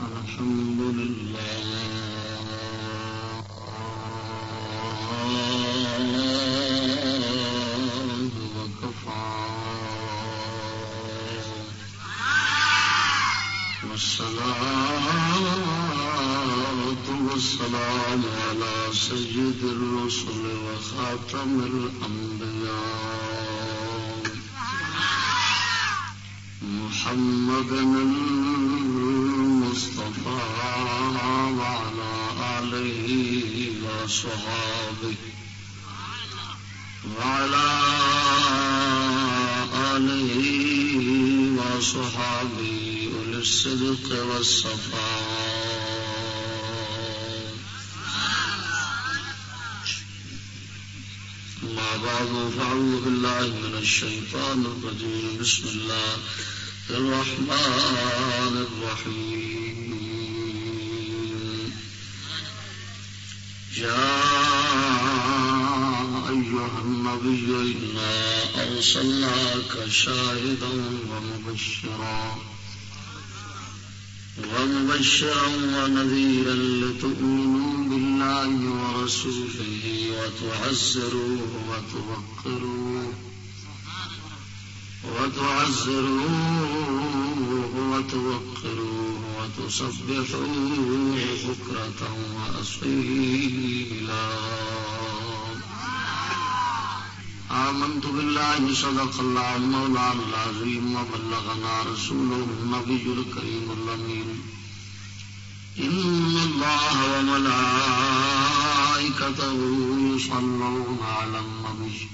الحمد لله وكفى والصلاة والسلام على سيد الرسل وخاتم الأنبياء محمد الصدق والصفاء. ما بعد فأعوذ بالله من الشيطان الرجيم. بسم الله الرحمن الرحيم. يا أيها النبي، إنا أرسلناك شاهدا ومبشرا. ومبشرا ونذيرا لتؤمنوا بالله ورسوله وتعزروه وتوقروه وتعزروه وتوقروه وتسبحوه بكرة وأصيلا. آمنت بالله، صدق الله مولانا العظيم، وبلغنا رسوله النبي الكريم الأمين. إن الله وملائكته يصلون على النبي.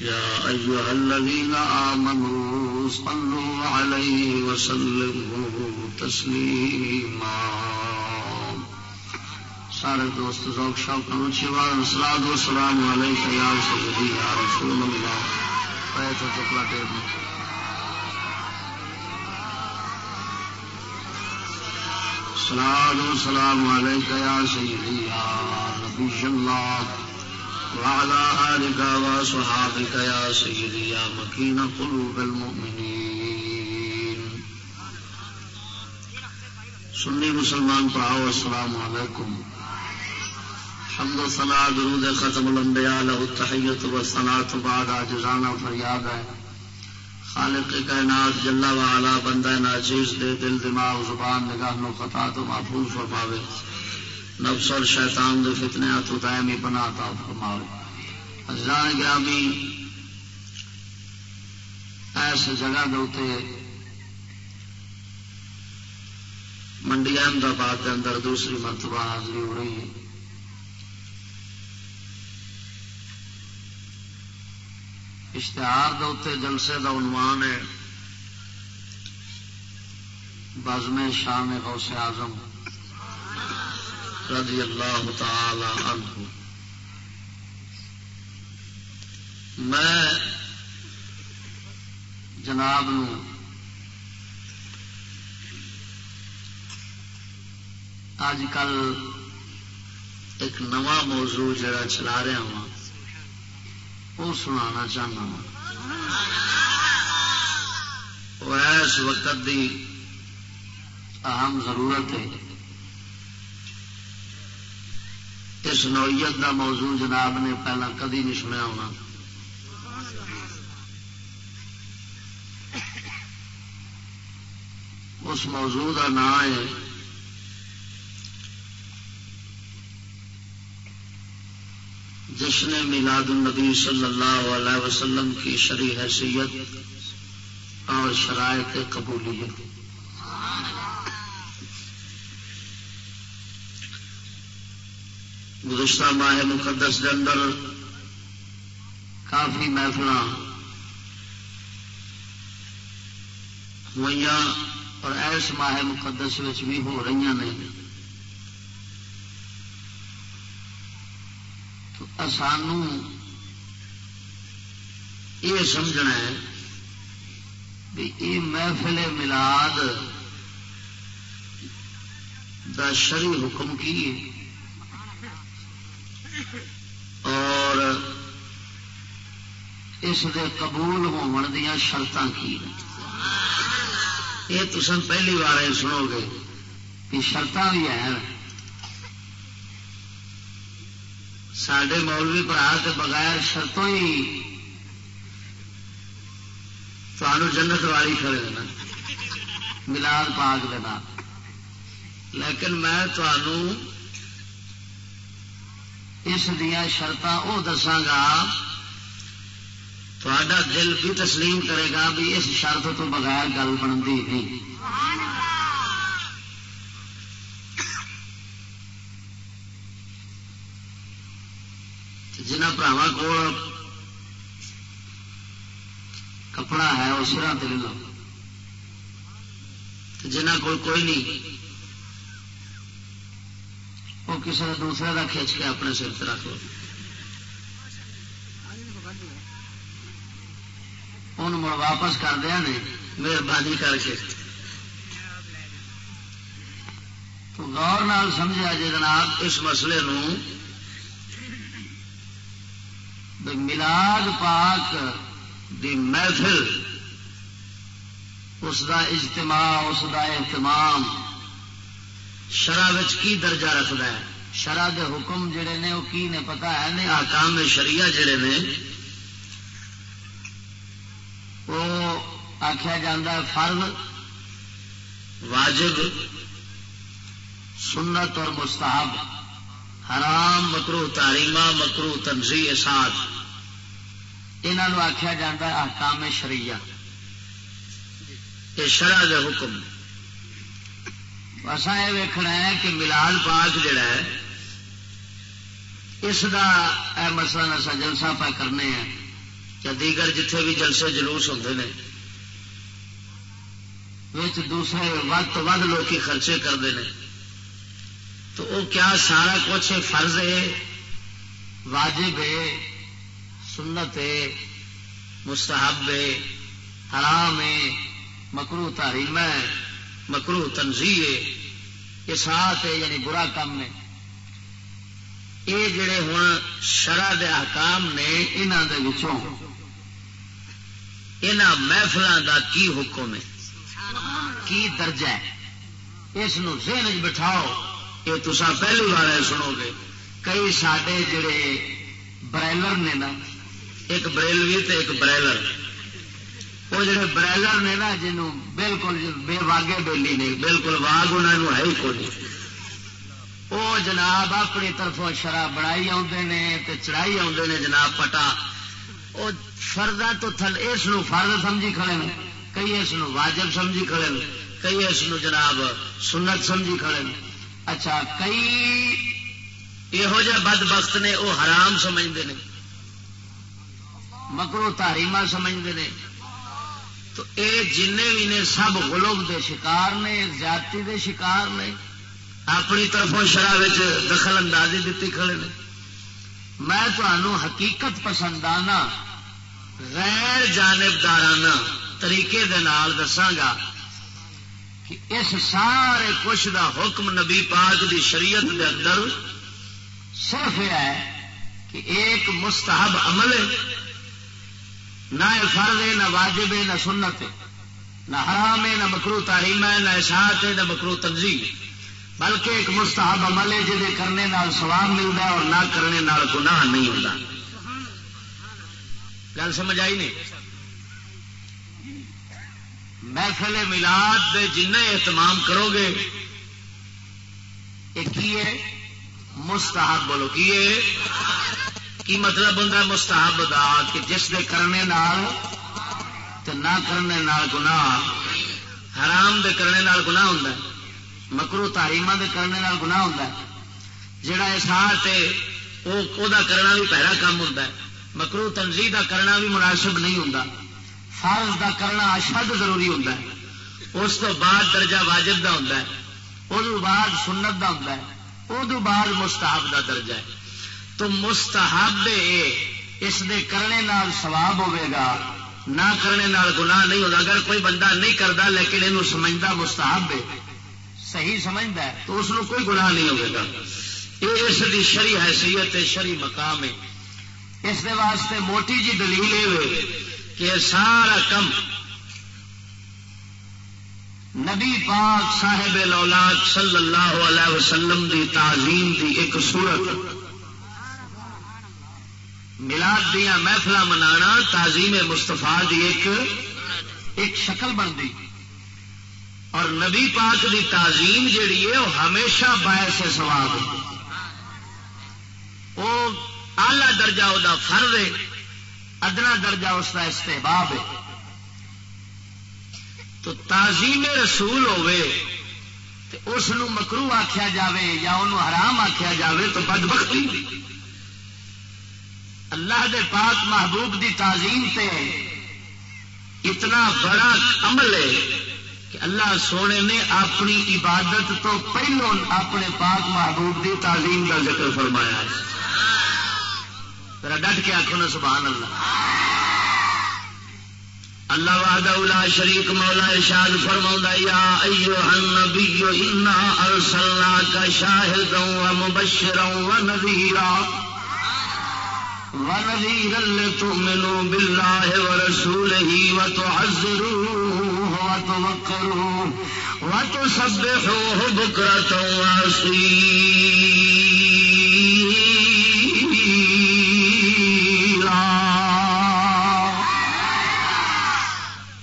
يا أيها الذين آمنوا صلوا عليه وسلموا تسليما. سارے دوست، ذوق، شوق اونچی بار سلاد و سلام علیک یا سیدی یا رسول اللہ۔ پے تو ٹکڑا ٹیپ۔ سلاد و سلام علیک یا سیدی، یا نبی اللہ۔ وعلى آلك وصحابك يا سيدي يا مكين قلوب المؤمنين سنی مسلمان پڑھاؤ، السلام علیکم۔ حمد و صلاح درود ختم الانبیاء له التحیت و صلاة بعد عجزانہ فریاد ہے۔ خالق کائنات جل وعلا بندہ ناچیز دے دل، دماغ، زبان، نگاہ نو خطا تو محفوظ فرماوے۔ نفس اور شیطان دے فتنے تو دائمی بنا تا فرماوے۔ حضران گرامی ایس جگہ دے منڈی احمدآباد کے اندر دوسری مرتبہ حاضری ہو رہی ہے۔ اشتہار دے جلسے کا عنوان ہے، بزم شان غوث اعظم رضی اللہ تعالی عنہ۔ میں جناب نو اج کل ایک نواں موضوع جڑا چلا رہا ہوں۔ وہ سنا چاہنا وہ اس وقت دی اہم ضرورت ہے۔ اس نوعیت دا موضوع جناب نے پہلا کدی نہیں سنیا ہونا۔ اس موضوع کا نام ہے جشن میلاد النبی صلی اللہ علیہ وسلم کی شرع حیثیت اور شرائط قبولیت گزشتہ ماہ مقدس کے اندر کافی محفل ہوئی اور ایس ماہ مقدس بھی ہو رہی نے سانو یہ سمجھنا ہے بھی یہ محفل ملاد دا شری حکم کی ہے؟ اور اس دے قبول ہون دیا شرط کی یہ تم پہلی بار سنو گے یہ شرط بھی ہیں۔ سڈے مولوی برا کے بغیر شرطوں ہی تمہوں جنت والی کھڑے نا ملاد پاک دینا لیکن میں تمہوں اس دیا شرط وہ دساگا تا دل بھی تسلیم کرے گا بھی اس شرط تو بغیر گل بنتی نہیں۔ جنہ براوا کو کپڑا ہے وہ سرا لے لو جنہ کو کوئی نہیں وہ کسی دوسرے کا کھچ کے اپنے سر رکھ لو مڑ واپس کر دیا نے مہربانی کر کے تو غور نال سمجھا جی جناب اس مسئلے نو ملاد پاک دی محفل، اس دا اجتماع، اس دا اہتمام شرح کی درجہ رکھتا ہے؟ شرح دے حکم جڑے نے وہ کی نے پتا ہے نے؟ آکام شریعہ جڑے نے وہ آخیا جا فرض، واجب، سنت اور مستحب، حرام مکرو تاریمہ مکرو تنظی ساتھ۔ یہ آخیا جا احکام شریعہ۔ یہ شرح کا حکم۔ اصا یہ ویکنا ہے کہ ملال پاک جڑا ہے، اس کا مسئلہ اصا جلسہ پہ کرنے ہیں۔ یا دیگر جتھے بھی جلسے جلوس ہوتے ہیں دوسرے ود تو ود لوگ خرچے کرتے ہیں تو وہ کیا سارا کچھ فرض ہے، واجب ہے؟ سنت ہے، مستحب ہے، حرام ہے مکرو تاریم ہے مکرو تنظیم ہے، یہ ساتھ ہے یعنی برا کام ہے یہ جڑے ہوں شرح دے احکام نے انہوں دے محفل دا کی حکم ہے؟ کی درجہ ہے؟ اس ذہن بٹھاؤ، یہ تصا پہلی بار سنو گے۔ کئی سڈے جڑے برائلر نے نا ایک بریلوی تے ایک برائلر۔ وہ جڑے برائلر نے نا جنوں بالکل بے واگے بیلی نہیں، بالکل واگ انہوں ہے ہی کوئی وہ جناب اپنی طرفوں شراب بنائی آتے چڑھائی آتے جناب پٹا۔ وہ فردا تو تھل اس فرد سمجھی کھڑے ہیں کئی اس واجب سمجھی کھڑے ہیں کئی اس جناب سنت سمجھی کھڑے ہیں اچھا کئی یہو جہ بد بخت نے، وہ حرام سمجھتے ہیں مکرو تاریما سمجھتے ہیں۔ تو اے جن بھی نے سب غلوب دے شکار نے، زیادتی دے شکار نے، اپنی طرفوں شرح دخل اندازی دیتی کھڑے نے۔ میں تمہوں حقیقت پسندانہ، غیر جانبدارانہ طریقے دساگا کہ اس سارے کچھ دا حکم نبی پاک دی شریعت دے اندر صرف یہ ہے کہ ایک مستحب عمل ہے۔ نہ فرض ہے، نہ واجب ہے، نہ سنت ہے۔ نہ حرام ہے، نہ مکرو تعلیم ہے، نہ احساس ہے، نہ مکرو تنظیم بلکہ ایک مستحب عمل ہے، جہے کرنے نال سواب ملتا ہے اور نہ کرنے نال گناہ نہیں ہوتا گل سمجھ آئی نہیں؟ محفل ملاد دے جن اہتمام کرو گے یہ مستحب بولو، کی کی مطلب ہوں مستحب دا، کہ جس دے کرنے نال تو نہ کرنے نال گناہ، حرام دے کرنے نال گناہ ہوں مکرو تاریما دے کرنے نال گناہ ہوں جڑا احساس ہے وہ کرنا بھی پہلا کام ہوتا ہے۔ مکرو تنظیم کا کرنا بھی مناسب نہیں ہوں فرض کا کرنا اشد ضروری ہوں اس تو بعد درجہ واجب کا ہوں ادو بعد سنت کا ہوں ادو بعد مستحب کا درجہ ہے۔ تو مستحب اس دے کرنے نال ثواب ہوے گا۔ نہ کرنے نال گناہ نہیں ہوگا اگر کوئی بندہ نہیں کرتا، لیکن یہ سمجھتا مستحب ہے، صحیح سمجھتا ہے، تو اس کو کوئی گناہ نہیں ہوگا یہ اس کی شری حیثیت ہے شری مقام ہے۔ اس دے واسطے موٹی جی دلیل یہ کہ سارا کم نبی پاک صاحب لولاد صلی اللہ علیہ وسلم دی تعظیم دی ایک صورت ملاد دیا محفل منا تعظیم مستفا دی ایک ایک شکل بنتی۔ اور نبی پاک دی تعظیم جیڑی ہے، وہ ہمیشہ باعث سواب وہ آلہ درجہ وہ فرد ہے، ادنا درجہ اس کا استحباب ہے۔ تو تعظیم رسول ہوے اس مکرو آخیا جاوے یا انہوں حرام آخیا جاوے، تو بد بختی اللہ دے پاک محبوب دی تعظیم تے اتنا بڑا عمل ہے کہ اللہ سونے نے اپنی عبادت تو پہلو اپنے پاک محبوب دی تعظیم کا ذکر فرمایا ہے۔ ڈٹ کے آخو نا سبحان اللہ۔ اللہ وحدہ لا شریک مولا ارشاد فرماؤں یا ایوہ النبی، انا ارسلناک شاہدا و مبشرا و نذیرا۔ ونذيرا لتؤمنوا بالله ورسوله وتعزروه وتوقروه وتسبحوه بكرة وأصيلا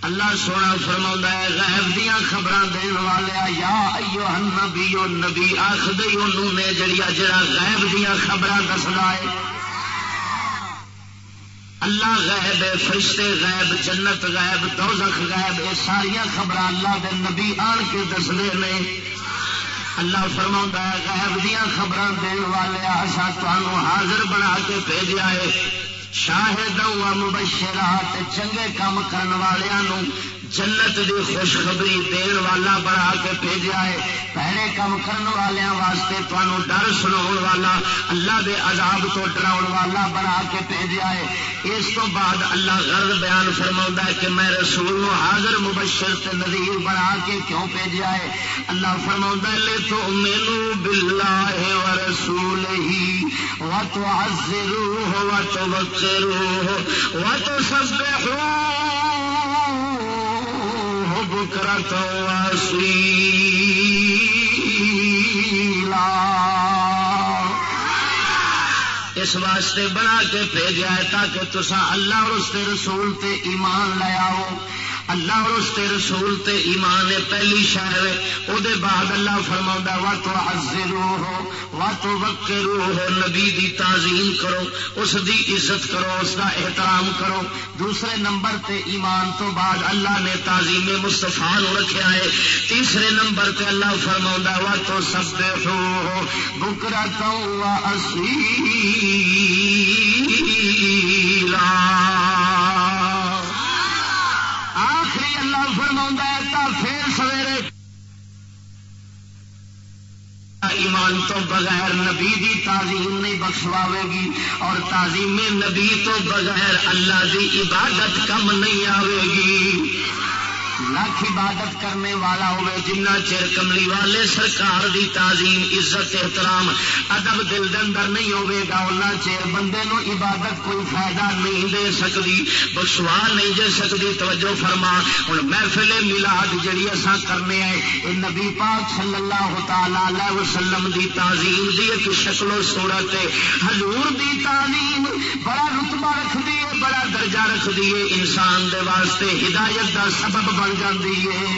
اللہ سونا فرما ہے، غیب دیا خبر دن والے یا ایو نبی نبی آخد نے جڑیا جڑا غیب دیا خبر دستا ہے۔ اللہ غیب فرشتے غائب جنت غائب دوزخ غائب یہ ساریا خبر اللہ دے نبی آن کے دستے نے۔ اللہ فرما ہے دیا خبر دن والے آشا تمہوں حاضر بنا کے بھیجا ہے۔ شاہد مبشرات چنگے کام کرنے والوں جنت دی خوشخبری دین والا بنا کے بھیجا ہے۔ پہلے کام کرنے والوں واسطے تمہوں ڈر سنا والا، اللہ دے عذاب تو ڈرا والا بنا کے بھیجا ہے۔ اس تو بعد اللہ غرض بیان فرما ہے کہ میں رسول نو حاضر مبشر تے نظیر بنا کے کیوں بھیجا ہے؟ اللہ فرما لے تو مینو بلا ہے و رسول ہی و تو ہو و تو بکرو و تو سب بکرا تو اس واسطے بنا کے بھیجا ہے تاکہ تسا اللہ اور اس کے رسول تے ایمان لے آؤ۔ اللہ اور اس کے رسول تے ایمان پہلی شہر وہ بعد اللہ فرما وا تو حضرو ہو وا تو وکرو ہو نبی دی تعظیم کرو، اس دی عزت کرو، اس کا احترام کرو۔ دوسرے نمبر تے ایمان تو بعد اللہ نے تعظیم مستفا رکھا ہے۔ تیسرے نمبر تے اللہ فرما وا تو سب ہو بکرا تو اسی آخری اللہ فرما پھر سویرے ایمان تو بغیر نبی دی تعظیم نہیں بخشواوے گی اور تعظیم نبی تو بغیر اللہ دی عبادت کم نہیں آئے گی۔ لاکھ عبادت کرنے والا ہوئے، جنہ چر کملی والے سرکار دی تعظیم، عزت، احترام، ادب دل دے اندر نہیں ہوے گا اُنہ چیر بندے نو عبادت کوئی فائدہ نہیں دے سکتی بخشوا نہیں دے سکتی توجہ فرما۔ ہوں محفل ملاد جڑی اساں کرنے آئے یہ نبی پاک صلی اللہ تعالی علیہ وسلم دی تعظیم دی ایک شکل و صورت ہے۔ حضور دی تعظیم بڑا رتبہ رکھ دی ہے۔ درجہ رکھ دیے انسان دے واسطے ہدایت دا سبب بن جاتی ہے۔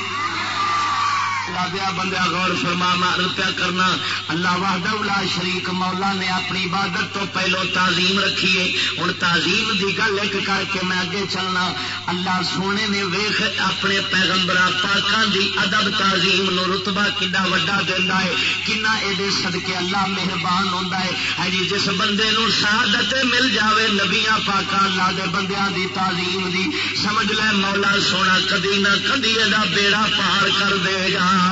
دیا بندہ غور فرما مار پیا کرنا، اللہ واہدہ شریک، مولا نے اپنی عبادت تو پہلو تعظیم رکھی ہے۔ ہوں تعظیم دی گل ایک کر کے میں اگے چلنا۔ اللہ سونے نے ویخ اپنے پیغمبر پاکان دی ادب تعظیم نو رتبہ کڈا وڈا دینا ہے۔ کنا یہ سدکے اللہ مہربان ہوتا ہے۔ ہاں جی جس بندے نو سعادت مل جاوے، نبیاں پاکان اللہ دے بندیاں دی تعظیم دی، سمجھ لے مولا سونا، کدی نہ کدی یہ بیڑا پار کر دے گا۔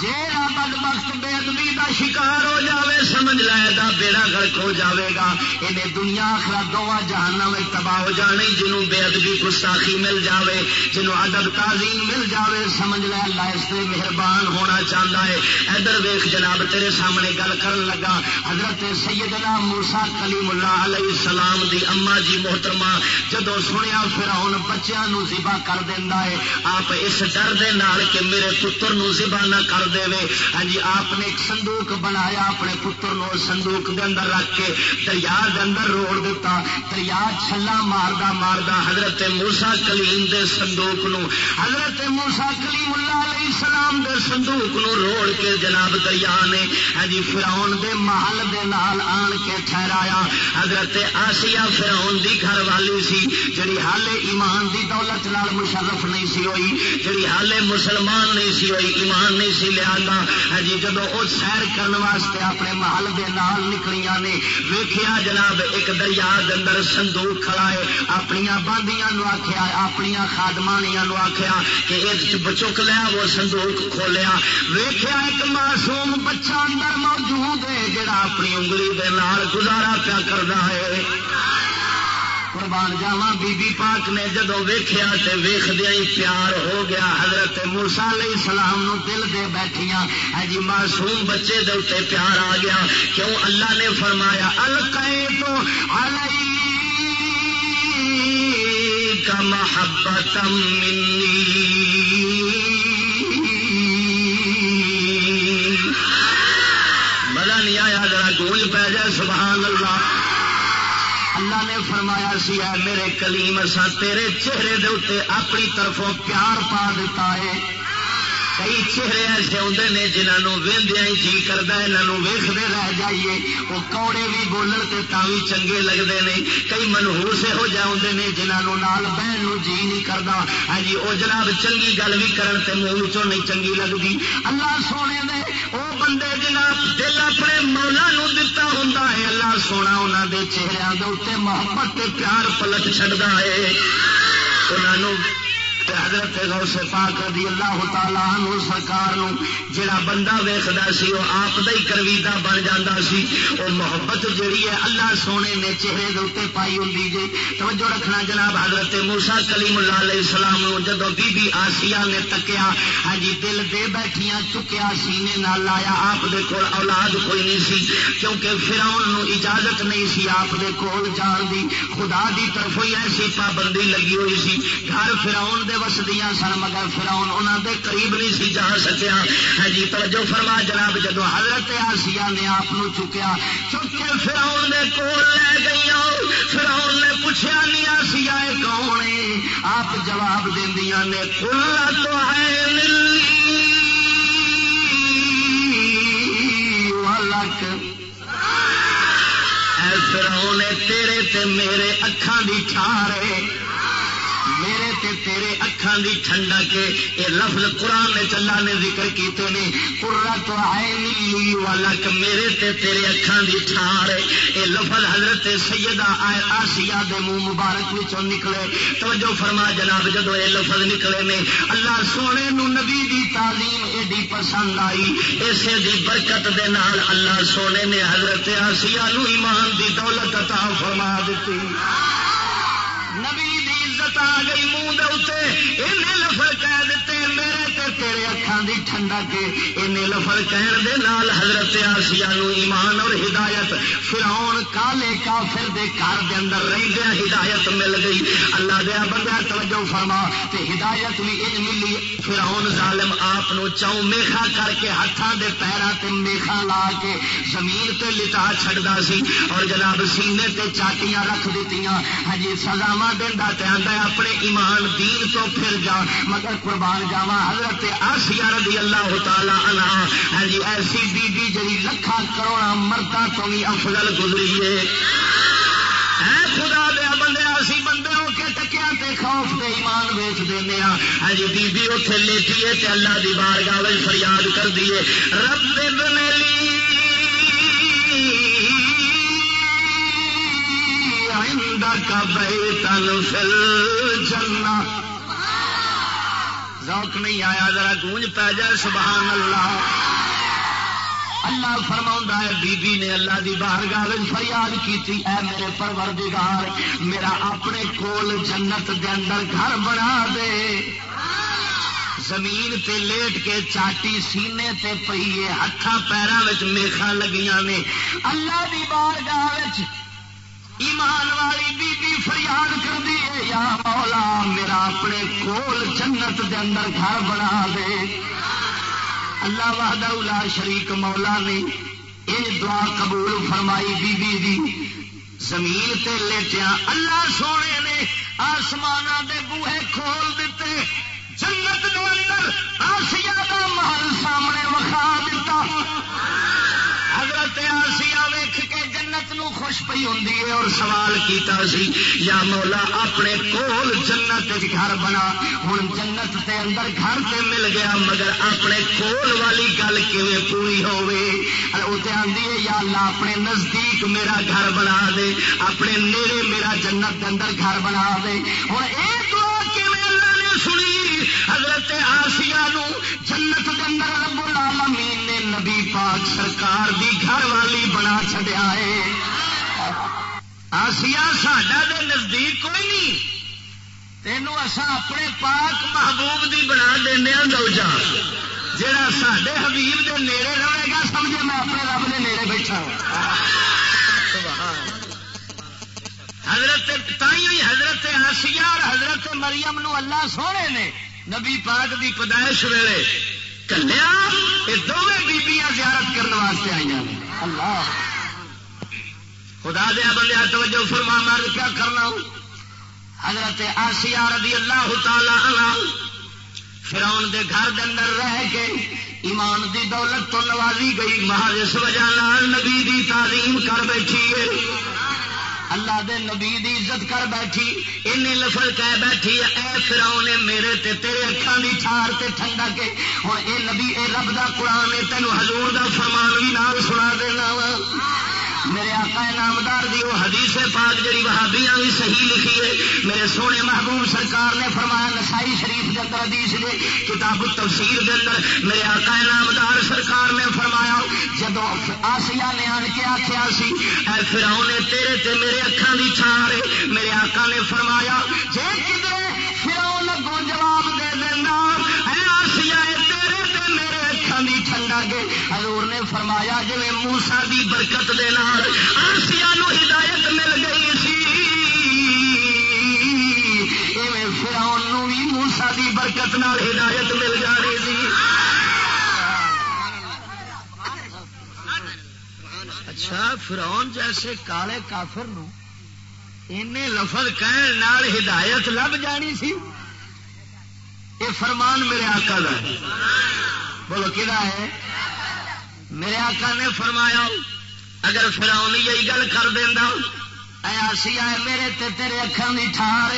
جیڑا بد بے ادبی کا شکار ہو جائے سمجھ لائے بیڑا گرک ہو جاوے گا۔ انہیں دنیا آخر دونوں جہانا میں تباہ ہو جانے جنہوں بے ادبی گستاخی مل جاوے جنہوں ادب تعظیم مل جاوے۔ سمجھ لے اللہ، اس سے مہربان ہونا چاہتا ہے۔ ادھر ویخ جناب، تیرے سامنے گل کر لگا۔ حضرت سیدنا موسا کلیم اللہ علیہ السلام دی اما جی محترمہ جدو سنیا پھر ہوں بچوں ذبا کر دینا ہے۔ آپ اس ڈر دے نال کہ میرے پتر نو ذبا نہ کر دے ہاں جی آپ نے ایک صندوق بنایا، اپنے پتر نو صندوق دے اندر رکھ کے دریا دے اندر روڑ دیتا، دریا چھلا ماردا ماردا حضرت موسا کلیم دے صندوق نو، حضرت موسا کلیم اللہ علیہ السلام دے صندوق نو روڑ کے جناب دریا نے ہاں جی فراؤن دے محل دے نال آن کے ٹھہرایا۔ حضرت آسیا فراؤن دی گھر والی سی، جڑی حالے ایمان دی دولت نال مشرف نہیں سی ہوئی، جڑی حالے مسلمان نہیں سی ہوئی، ایمان نہیں سی لیا ہاں جی جب وہ سیر کرنے واسطے اپنے محل دے نال نکلیاں نے۔ ویخیا جناب، ایک دریا اندر صندوق کھڑا ہے۔ اپنی باندیاں نو آخیا اپنی خادمانیاں نو آخیا کہ ایک چک لیا وہ صندوق کھولیا۔ ویخیا ایک معصوم بچہ اندر موجود ہے، جڑا اپنی انگلی دے نال گزارا پیا کرتا ہے۔ قربان جاوا بی بی پاک نے جدو ویخیا تو ویخدیا ہی پیار ہو گیا، حضرت موسا علیہ السلام نو دل دے بیٹھیاں۔ ہاں جی معصوم بچے دے اتنے پیار آ گیا۔ کیوں؟ اللہ نے فرمایا الکے تو کا محبت منی۔ بڑا نہیں آیا، ذرا گونج پہ جائے، سبحان اللہ۔ اللہ نے فرمایا سی ہے میرے کلیم سا تیرے چہرے دے اتنے اپنی طرفوں پیار پا دیتا ہے۔ کئی چہرے ایسے آتے ہیں جنہوں وہدیا ہی جی کرتا ہے یہاں ویختے رہ جائیے وہ کوڑے بھی بولن سے بھی چنگے لگتے ہیں کئی منہوس یہو جہ آتے ہیں جنہوں نال بہن جی نہیں کرتا ہاں جی وہ جناب چنگی گل بھی کرن منہ چوں نہیں چنگی لگتی اللہ سونے نے وہ بندے جناب دل اپنے مولا نو دتا ہوں اللہ سونا انہوں دے چہرے کے اتنے محبت پیار پلٹ چڑھتا ہے انہوں حضرت غوث پاک رضی اللہ تعالیٰ عنہ سرکار نو جڑا بندہ ویختا سی وہ آپ دا ہی کرویتا بن جاتا سی وہ محبت جیڑی ہے اللہ سونے نے چہرے دے اوپر پائی ہوں جی توجہ رکھنا جناب، حضرت موسا کلیم اللہ علیہ السلام نو جدو بی بی آسیا نے تکیا ہاں جی دل دے بیٹھیاں چکیا سینے نہ لایا، آپ دے کول اولاد کوئی نہیں سی، کیونکہ فراؤن نو اجازت نہیں سی آپ دے کول جان دی۔ خدا دی طرف ہی ایسی پابندی لگی ہوئی سی۔ گھر فراؤن دے وسدیاں سن، مگر فراؤن انہوں دے قریب نہیں سی جا سکیا۔ ہاں جی توجہ فرما جناب جدو حضرت آسیا نے آپ چکیا چک کے فراؤن دے کول لے گئی فراؤن نے پوچھا نہیں آسیا کون آپ جواب دیا نے کلا تو ہے فراؤن تیرے تے میرے اکھان دی ٹھارے تے تیرے اکھان دی ٹھنڈا کے یہ لفظ قرآن نے چلا نے ذکر کیتے نے۔ پورا تو آئے لی والا میرے تے تیرے اکھان دی ٹھار یہ لفظ حضرت سیدہ آئے آسیا دے منہ مبارک وچوں نکلے۔ توجہ فرما جناب جدو یہ لفظ نکلے نے، اللہ سونے نو نبی دی تعلیم ایڈی پسند آئی۔ اسے دی برکت دے نال اللہ سونے نے حضرت آسیا نو ایمان دی دولت عطا فرما دیتی۔ نبی عزت آ گئی منہ دے اتنے لفظ کہہ تیرے اکھان دی ٹھنڈا کے ان لفظ کہن دے نال حضرت آسیا نو ایمان اور ہدایت فراؤن کالے کافر دے گھر دے اندر رہدیا ہدایت مل گئی۔ اللہ دیا بندہ توجہ فرما تے ہدایت بھی ان ملی۔ فراؤن ظالم آپ نو چاؤ میخا کر کے ہاتھوں دے پیروں تے میخا لا کے زمین تے لٹا چھڑدا سی اور جناب سینے تے چاٹیاں رکھ دیتیاں ہجی ہاں سزاوا دینا تے آندا اپنے ایمان دین تو پھر جا، مگر قربان جاوا حضرت آسیا رضی اللہ تعالی عنہ۔ ہاں جی ایسی بی بی جی لکھا کروڑا مردہ تو بھی افضل گزری ہے۔ خدا دیا بندے اسی بندے ہو کے ٹکیا تے خوف تے ایمان ویچ دینا ہاں۔, ہاں۔ جی بی بی اتنے لیٹیے تے اللہ دی بارگاہ فریاد کر دیے رب نے لی کا بیتن فل جنا ذوق نہیں آیا، ذرا گونج پہ جائے، سبحان اللہ۔ اللہ فرما ہے بی بی نے اللہ دی باہر گاہ فریاد کی اے میرے پروردگار، میرا اپنے کول جنت دے اندر گھر بنا دے۔ زمین تے لیٹ کے چاٹی سینے تے پیے ہاتھ پیروں میخا لگیاں نے۔ اللہ دی بار گاہ ایمان والی بی بی فریاد کر دی یا مولا میرا اپنے کول جنت دے اندر گھر بنا دے۔ اللہ وحدہ الا شریک مولا نے یہ دعا قبول فرمائی بی بی دی۔ زمین تے لیٹیا اللہ سونے نے آسمان دے بوہے کھول دیتے۔ جنت نو اندر آسیا کا محل سامنے وکھا دیتا۔ حضرت آسیا جنت نو خوش پی ہوں اور سوال کیتا سی، یا مولا اپنے کول جنت گھر بنا ہوں جنت تے اندر گھر تے مل گیا، مگر اپنے کول والی گل کیون پوری ہوتی ہے، یا اللہ اپنے نزدیک میرا گھر بنا دے، اپنے نیڑے میرا جنت اندر گھر بنا دے۔ ہوں یہ حضرت آسیا جنت کے اندر رب العالمین نے نبی پاک سرکار دی گھر والی بنا چڈیا ہے۔ آسیا ساڈا دے نزدیک کوئی نہیں۔ تینوں اصا اپنے پاک محبوب دی بنا دینا ہاں دوجا۔ جا سڈے حبیب دے نیڑے رہے گا، سمجھے میں اپنے رب دے نیڑے بیٹھا حضرت تھی حضرت آسیا اور حضرت مریم نو اللہ سونے نے نبی پاک دی پیدائش ویلے کلیا یہ دونوں بیبیاں زیارت کرنے واسطے آئی اللہ۔ خدا دیا بندے توجہ فرما مار کیا کرنا حضرت آسیا رضی اللہ تعالی عنہ فرون دے گھر دے اندر رہ کے ایمان دی دولت تو نوازی گئی، محض اس وجہ نبی دی تعلیم کر بیٹھی ہے۔ اللہ دے نبی دی عزت کر بیٹھی این لفظ کہہ بیٹھی، اے فراؤ نے میرے تے، تیرے اکھان دی چھار تے ٹھنڈا کے۔ ہوں اے نبی، اے رب دا قرآن تینوں حضور دا فرمان بھی نال سنا دینا وا۔ میرے آقا نامدار دی وہ حدیث پاک جی وہابیاں بھی صحیح لکھی ہے۔ میرے سونے محبوب سرکار نے فرمایا، نسائی شریف کے اندر حدیث نے کتاب تفسیر کے اندر میرے آقا نامدار سرکار نے فرمایا جدو آسیا نے آن کے آخیا سی، اے فراؤ نے تیرے تے میرے اکھان دی چھار میرے آقا نے فرمایا، جے کدھر فراؤ حضور نے فرمایا جی موسا دی برکت دے نال آسیا نو ہدایت مل گئی سی فراؤن بھی موسا دی برکت نال ہدایت مل جانی سی۔ اچھا فرون جیسے کالے کافر نو لفظ کہن نال ہدایت لب جانی سی۔ یہ فرمان میرے آقا کا ہے۔ بولو کہ ہے؟ میرے آقا نے فرمایا، اگر فراؤن یہی گل کر دینا اے آسیا میرے تے تیرے اکھان کی ٹھار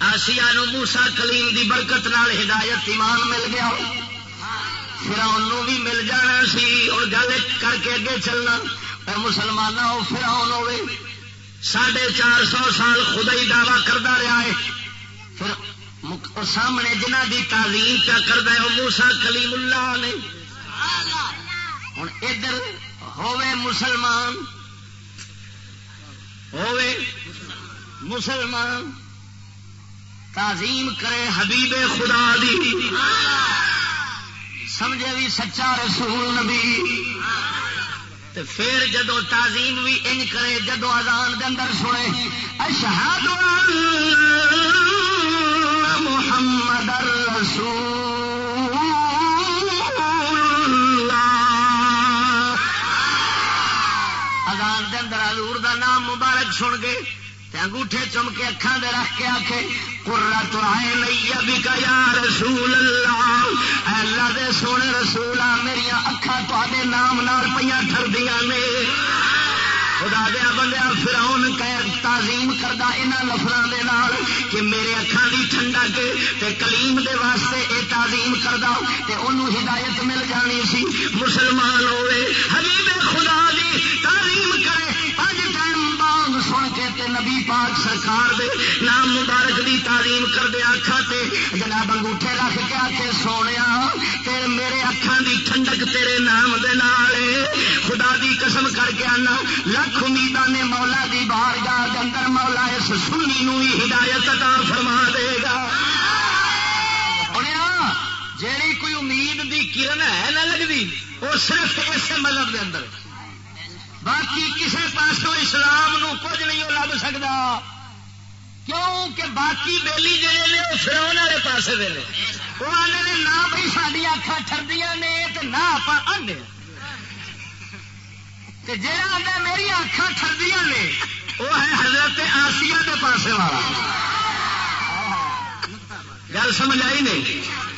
آسیا موسا کلیم دی برکت نال ہدایت ایمان مل گیا۔ فراؤن بھی مل جانا سی، اور گل کر کے اگے چلنا۔ مسلمان ہو فراؤن ہوے ساڑھے چار سو سال خدا ہی دعوی کرتا رہا ہے۔ پھر سامنے جنہ دی تعلیم کیا کرتا ہے وہ موسا کلیم اللہ نے۔ ہوں ادھر ہوے مسلمان ہوے مسلمان، تعظیم کرے حبیب خدا دی۔ سمجھے بھی سچا رسول نبی۔ پھر جدو تعظیم بھی ان کرے، جدو آزان کے اندر سنے اشہاد محمد رسول حضور دا نام مبارک سن گئے انگوٹھے چم کے اکھان دے رکھ کے آخے کرا تو آئے نہیں، ابھی کا یا رسول اللہ، اے اللہ دے سونے رسول آ میری اکھان تے نام نال پہ ٹردیا نے۔ خدا دیا بندیا فراؤن تعظیم کردا یہاں لفظوں کے نال کہ میرے اکھان کی ٹھنڈا کے تے کلیم دے واسطے اے تعظیم کردا، تے انہوں ہدایت مل جانی سی۔ مسلمان ہوئے، حبیب خدا دی تعظیم کرے نبی پاک سرکار دے نام مبارک دی تعلیم کر دیا تے جناب انگوٹھے رکھ کے آ کے سونے تے میرے اکھان دی ٹھنڈک تیرے نام دے نال خدا دی قسم کر کے آنا، لکھ امیداں نے مولا دی بارگاہ دے اندر مولا اس سنی نو ہی ہدایت عطا فرما دے گا۔ جیڑی کوئی امید دی کرن ہے نہ لگتی وہ صرف اسے مذہب دے اندر۔ باقی کسی پاسوں اسلام نو کچھ نہیں لگ سکتا کیوں کہ باقی بیلی جڑے نے وہ فرو والے پاس دے وہ آنے نہ بھائی ساری اکھان ٹردیا نے تو نہ آپ آنے جا آتا میری اکھان ٹردیا نے وہ ہے حضرت آسیا کے پاس والا۔ گل سمجھ آئی نہیں؟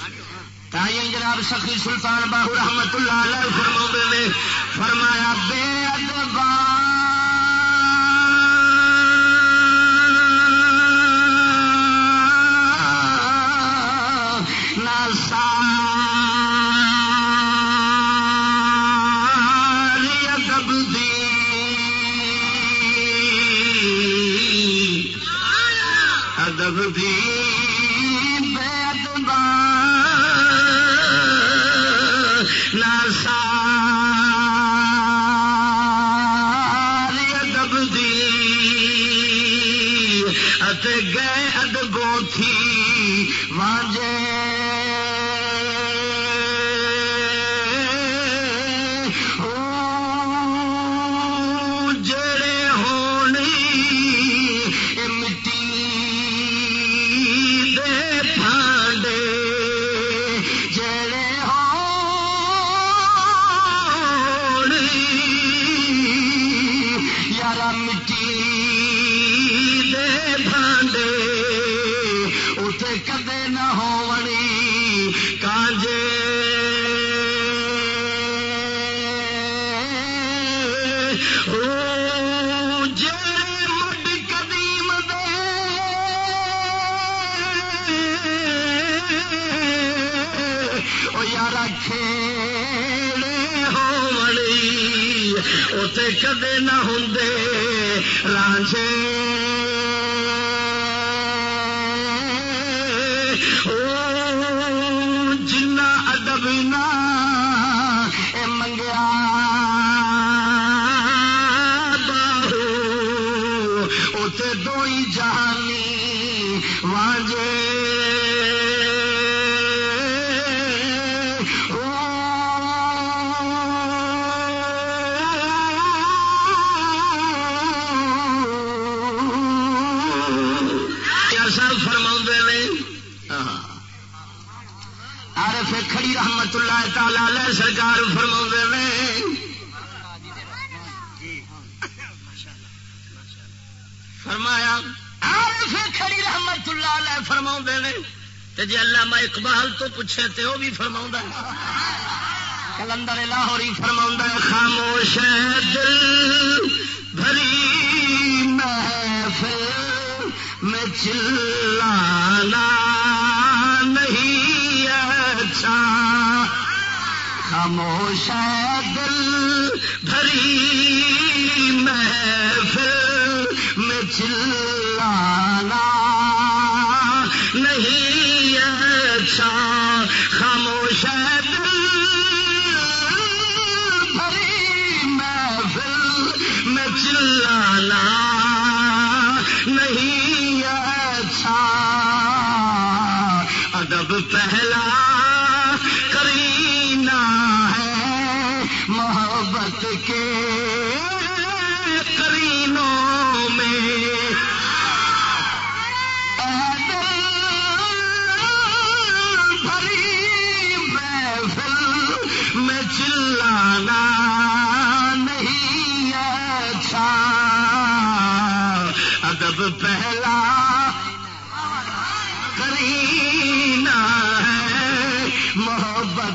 تائی جناب سخی سلطان باہو رحمت اللہ علیہ فرما نے فرمایا بے ادبان کدے رحمت اللہ تعالی سرکار فرما نے۔ فرمایا کھڑی رحمت اللہ علیہ فرما نے۔ جی اللہ میں اقبال تو پوچھے تو وہ بھی فرما کلندر لاہوری فرما خاموش دل بھری محفل میں چلانا۔ خاموش دل بھری محفل میں چلانا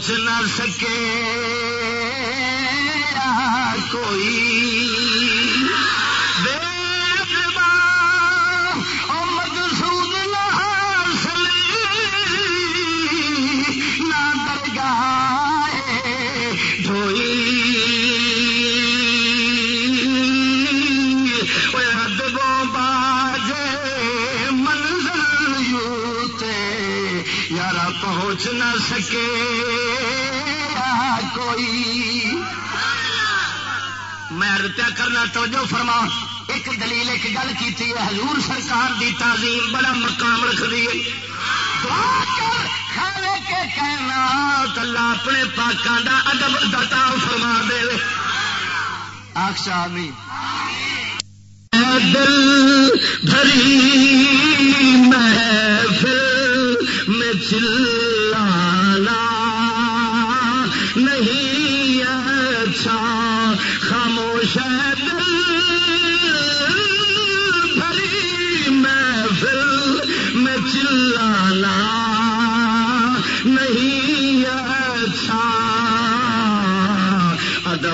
پہنچ نہ سکے کوئی میں رتیا کرنا توجہ فرما۔ ایک دلیل ایک گل کی حضور سرکار دی تعظیم بڑا مقام رکھ دی کے کہنا اللہ اپنے پاکوں کا ادب دتا فرما دے۔ آخشا بھی دل بھری محفل میں چل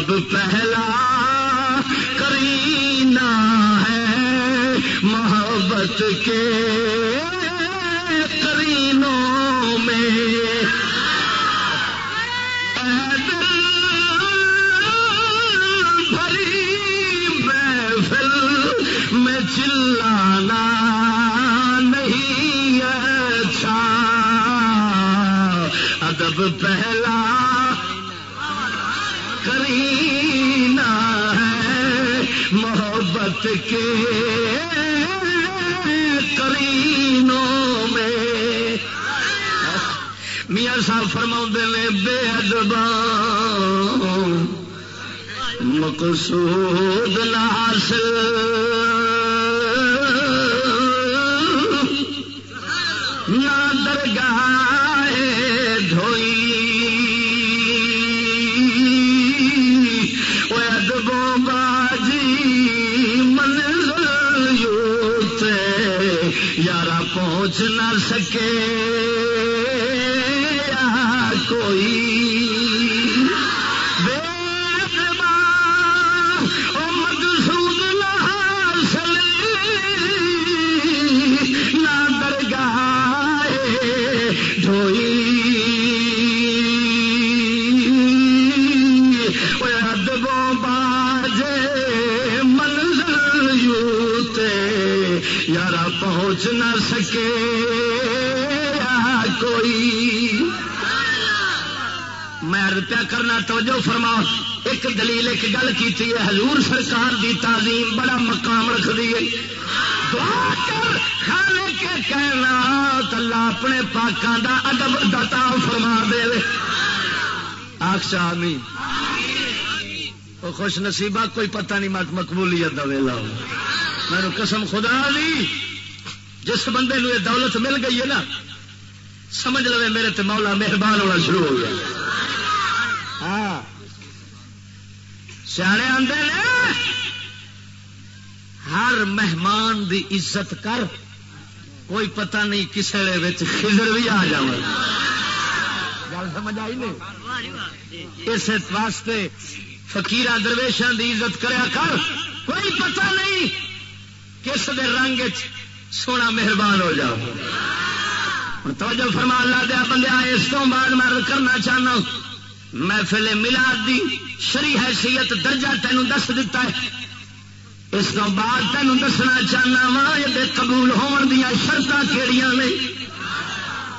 پہلا کرینا ہے محبت کے فرما نے بے ادبا مقصود حاصل۔ نہ درگاہ دھوئی۔ پہنچ نہ سکے۔ پیا کرنا، توجہ فرما۔ ایک دلیل ایک گل کی حضور سرکار دی تعظیم بڑا مقام رکھ دی کھانے کے کہنا تلا اپنے پاکوں دا ادب دتا فرما دے۔ آخشا می خوش نصیبہ، کوئی پتہ نہیں مت مقبولیت دا ویلا ہو۔ میں قسم خدا دی، جس بندے نو یہ دولت مل گئی ہے نا، سمجھ لو میرے تے مولا مہربان ہونا شروع ہو گیا۔ ہاں۔ سیانے آدھے نے، ہر مہمان دی عزت کر، کوئی پتہ نہیں کسی خضر بھی آ جائے گل سمجھ آئی نہیں؟ اس واسطے فکیر درویشان دی عزت کریا کر، کوئی پتہ نہیں کس دے رنگ سونا مہربان ہو جاؤ توجہ فرما، اللہ دیا بندہ اس بعد میں کرنا چاہنا محفل ملاد دی شری حیثیت درجہ تینوں دس دیتا ہے۔ اس کو بعد تینوں دسنا چاہنا وا یہ قبول ہون دیا شرط کہڑی نے۔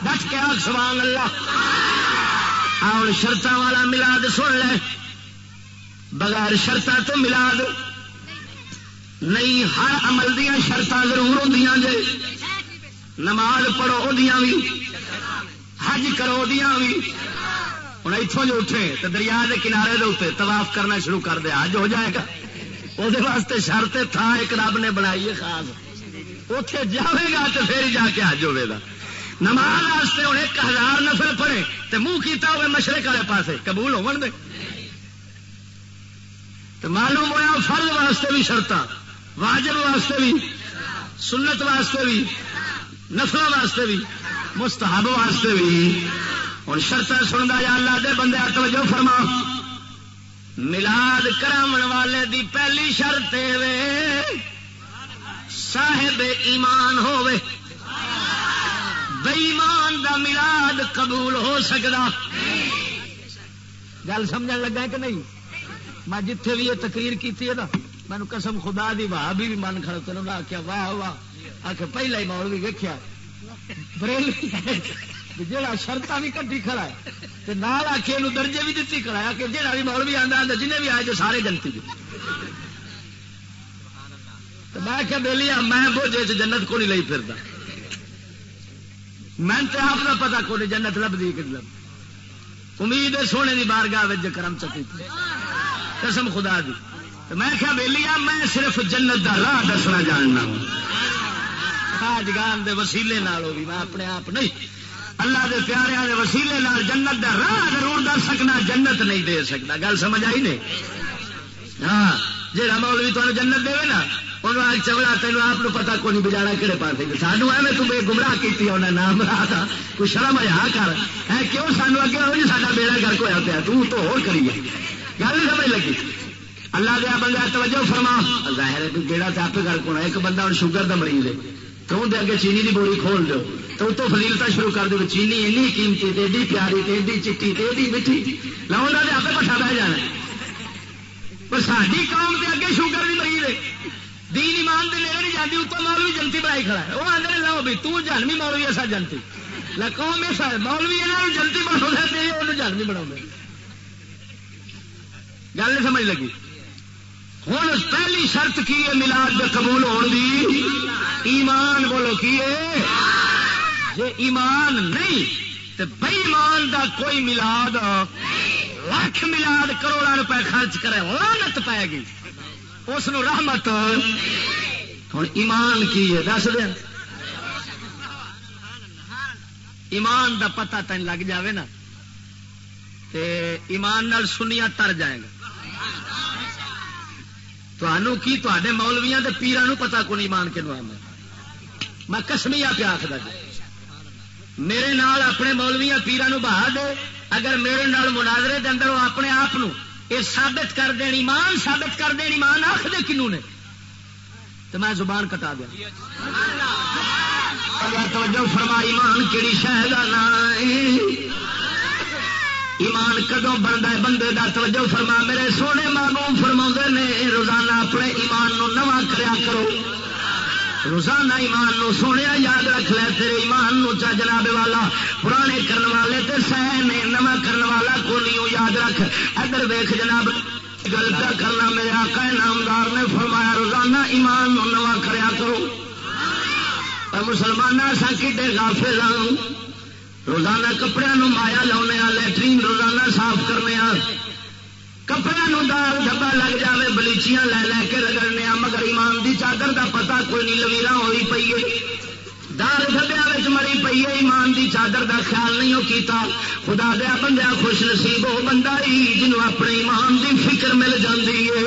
ڈٹ کے آگ سوال اللہ۔ آن شرط والا ملاد سن لے۔ بغیر شرط تو ملاد نہیں، ہر عمل دیا شرط ضرور ہوں جے۔ نماز پڑھو بھی حج کرو دیا بھی ہوں اتوں جو اٹھے تو دریا کے کنارے دے اتنے طواف کرنا شروع کر دیا اج ہو جائے گا۔ وہ واسطے شرط تھا ایک رب نے بنائی ہے خاص۔ اتے جائے گا تو پھر جا کے اج ہوے گا۔ نماز واسطے ہوں ایک ہزار نفر پڑے تو منہ کیتا ہوئے مشرق والے پاس قبول ہو دے؟ تو معلوم ہوا فرض واسطے بھی شرط واجب واسطے بھی، سنت واسطے بھی، نفل واسطے بھی، مستحب واسطے بھی۔ ہوں شرط سنتا یا اللہ دے بندے توجہ فرما۔ ملاد کرام والے دی پہلی شرط صاحب ایمان ہوے بےمان دا ملاد قبول ہو سکتا گل سمجھ لگا کہ نہیں؟ میں جتھے بھی یہ تقریر کی نا، مینو قسم خدا دی واہ بھی من کھڑا تین آخیا واہ واہ۔ آ کے پہلا ہی مول بھی ویکیا بریلی۔ جہاں شرط بھی کٹی کھڑا ہے نال آ کے درجے بھی دیتی کھڑا ہے کہ جہاں بھی مول بھی آتا جنہیں بھی آئے جو سارے جنتی جی۔ میں کیا بہلی میں بوجھے جنت کو نہیں لئی پھرتا میں تو آپ کا پتا کو نہیں جنت لبھی کہ لب امید ہے سونے کی بارگاہ کرم چکی۔ قسم خدا دی۔ تو میں کیا بہلی میں صرف جنت کا راہ دسنا جاننا جگان دے وسیلے بھی میں اپنے آپ نہیں اللہ دے پیارے دے وسیلے نال جنت دا راہ ضرور دس سکنا، جنت نہیں دے سکتا۔ گل سمجھ آئی نہیں؟ ہاں جہاں مولوی تمہیں جنت دے نا انہوں آگ چوڑا تینوں آپ پتا کو نہیں بجانا کہڑے پاس سانو ایویں تم گمراہ کی انہیں نام رہا تھا کوئی شرم ہا کر۔ ہے کیوں سانو اگے ہو جی؟ سا بیڑا گرک ہوا پیا۔ تو تو ہو کری گل نہیں سمجھ لگی؟ اللہ دیا بندہ توجہ فرما۔ ظاہر ہے بیڑا تو آپ گرک ہونا ایک بندہ ہوں شوگر کا مریض ہے۔ تو دے اگے چینی کی بولی کھول دو تو تو فضیلتا شروع کر دو چینی اینی قیمتی ایڈی پیاری ایڈی چٹی ایڈی میٹھی۔ لاؤں دے آپ پٹھا بہ جانا پر ساری قوم کے اگے شوگر بھی مریض ہے۔ دین ایمان دے نیڑے نہیں جاتی اتوں مولوی جنتی بنائی کھڑا ہے۔ وہ آدھے لاؤ بھی، تو جنمی مولوی ایسا جنتی۔ قوم ایسا ہے مولوی یہاں جنتی بنا دے وہ جنمی بنا گل نہیں سمجھ لگی۔ ہوں پہلی شرط کی ہے ملاد قبول ہونے ایمان بولو کی ہے؟ جی ایمان نہیں تو بے ایمان دا کوئی ملاد لاکھ ملاد کروڑا روپے خرچ کرے لانت پائے گی۔ اس رحمت۔ ہوں ایمان کی ہے؟ دس دیں ایمان دا پتا تین لگ جاوے نا۔ تے ایمان نال سنیا تر جائے گا تمہوں کی تے مولویا کے پیران پتا کون ایمان کے آنا میں کسمیا پیا آخر جی۔ میرے نال اپنے مولویا پیران بہا دے، اگر میرے نال مناظرے دے اندر وہ اپنے آپ یہ ثابت کر دین، ایمان ثابت کر دین، ایمان آخ دے کنو نے؟ تو میں زبان کٹا دیا۔ توجہ فرما ایمان کہڑی شہر ایمان کدو بنتا ہے؟ بندے دا توجہ فرما، میرے سونے مانو فرما نے، روزانہ اپنے ایمان نو نواں کریا کرو۔ روزانہ ایمان نو سونے یاد رکھ لے، تیرے ایمان نو چا جناب والا، پرانے کرن والے تے سہ نے، نواں کرن والا کو نہیں یاد رکھ۔ ادھر ویخ جناب، گل کیا کرنا میرے آقا نامدار نے فرمایا، روزانہ ایمان نو نواں کریا کرو۔ مسلمان سا کڈے غافل ہوں روزانہ کپڑے نو مایا لاؤنے لیٹرین روزانہ صاف کرنے آ کپڑے نو دال ڈبا لگ جائے بلیچیاں لے لے کے رگڑنے مگر ایمان دی چادر دا پتا کوئی نہیں لویرا ہوئی پی ہے۔ دال ڈبیا مری پی ہے، ایمان دی چادر دا خیال نہیں ہو کیتا۔ خدا دیا بندہ خوش نصیب وہ بندہ ہی جنوب اپنے ایمان دی فکر مل جاتی ہے۔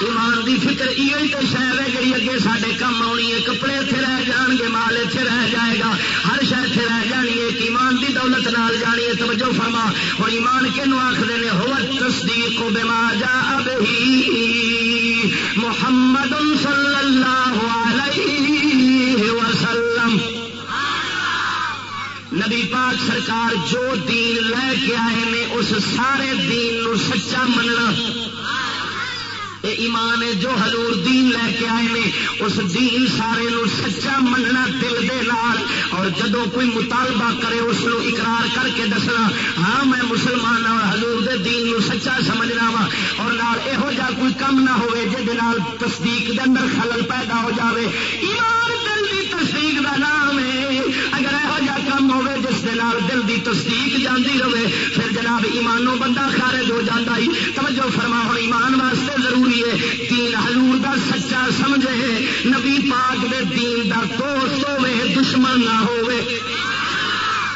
ایمان دی فکر یہ تو شہر ہے جی اگے سارے کم آنی ہے، کپڑے اتنے رہ جان گے، مال اتنے رہ جائے گا ہر شہر اتنے رہ جانی ہے ایمان دی دولت نال جانی ہے توجہ فرما اور ایمان کنو آخر نے ہو تصدیق بما جا اب محمد صلی اللہ علیہ وسلم. نبی پاک سرکار جو دین لے کے آئے نے، اس سارے دین نو سچا مننا ایمان جو حضور دین لے کے آئے نے، اس دین سارے نو سچا مننا دل دے لال اور جدو کوئی مطالبہ کرے، اس نو اقرار کر کے دسنا ہاں میں مسلمان ہاں اور حضور دے دین نو سچا سمجھنا وا۔ اور نال یہو جا کوئی کم نہ ہوئے جہد تصدیق دے اندر خلل پیدا ہو جاوے۔ ایمان دل دی تصدیق دا نام ہے۔ اگر یہو جا کم ہوئے اس دے نال دل دی تصدیق جاندی رہے، پھر جناب ایمانوں بندہ خارج ہو جاتا ہی۔ توجہ فرما ہو ایمان واسطے ضروری ہے۔ دین حضور دا سچا سمجھے۔ نبی پاک دے دین دا دوست ہوے دشمن نہ ہوے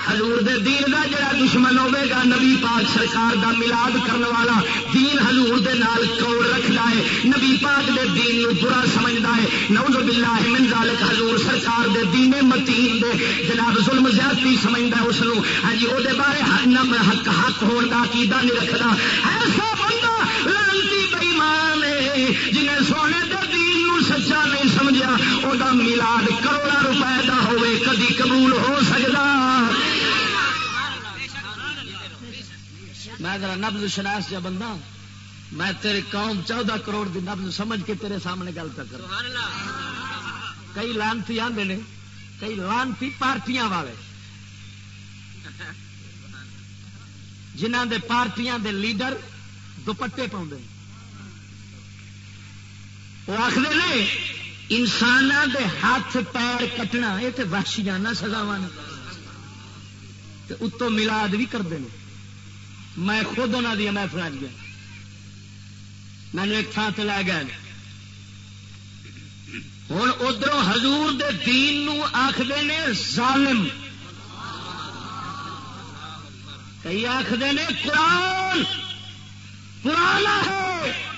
حضور دے دین دا جڑا دشمن ہوے گا، نبی پاک سرکار دا ملاد کرنے والا دین حضور دے نال کوڑ رکھدا ہے۔ نبی پاک دے دین نو برا سمجھدا ہے۔ نعوذ باللہ من ذالک حضور سرکار دے دین متین دے جناب ظلم زیادتی سمجھدا ہے، اس نو۔ ہاں جی او دے بارے حق حق ہون دا عقیدہ نہیں رکھدا۔ ایسا بندہ لعنتی بے ایمان ہے، جنہیں سونے دے دین نو سچا نہیں سمجھا او دا میلاد کروڑا روپے دا ہوئے کدی قبول ہو سکتا میں اگر نبز شناس جا بندہ میں تیرے قوم چودہ کروڑ دی نبز سمجھ کے تیرے سامنے گل کر کئی لانتی آدھے نے کئی لانتی پارٹیاں والے۔ جنہ دے پارٹیاں دے لیڈر دوپٹے پاؤں وہ آخر نے انسان دے ہاتھ پیر کٹنا یہ تو وحشیانہ سزاوا اتو ملاد بھی کرتے ہیں میں خود انہوں دیا محفل گیا مینو ایک تھان سے لے گئے۔ ہوں ادھر حضور دے دین آخر نے ظالم۔ کئی آخر نے قرآن۔ پرانا ہے۔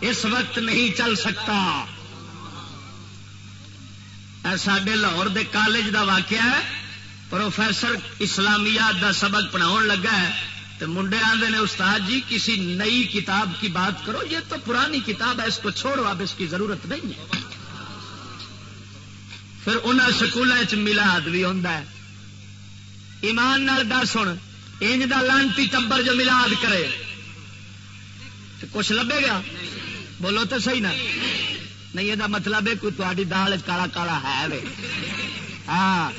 اس وقت نہیں چل سکتا۔ سڈے لاہور دے کالج دا واقعہ ہے۔ پروفیسر اسلامیات دا سبق پڑھاؤ لگا ہے۔ تو منڈے آدھے نے، استاد جی کسی نئی کتاب کی بات کرو، یہ تو پرانی کتاب ہے، اس کو چھوڑو، اب اس کی ضرورت نہیں ہے. پھر انہیں سکولوں ملاد بھی ہوں ایمان نال دس ہوں انج دا لانتی ٹبر جو ملاد کرے۔ تو کچھ لبے گا بولو تو صحیح نا۔ نہیں، یہ مطلب ہے کوئی تاری دال کالا کالا ہے ہاں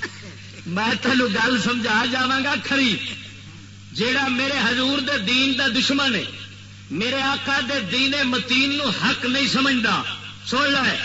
میں تینوں گل سمجھا جا کھری۔ جیڑا میرے حضور دے دین دا دشمن ہے، میرے آقا دے دین متین نو حق نہیں سمجھتا سن لے،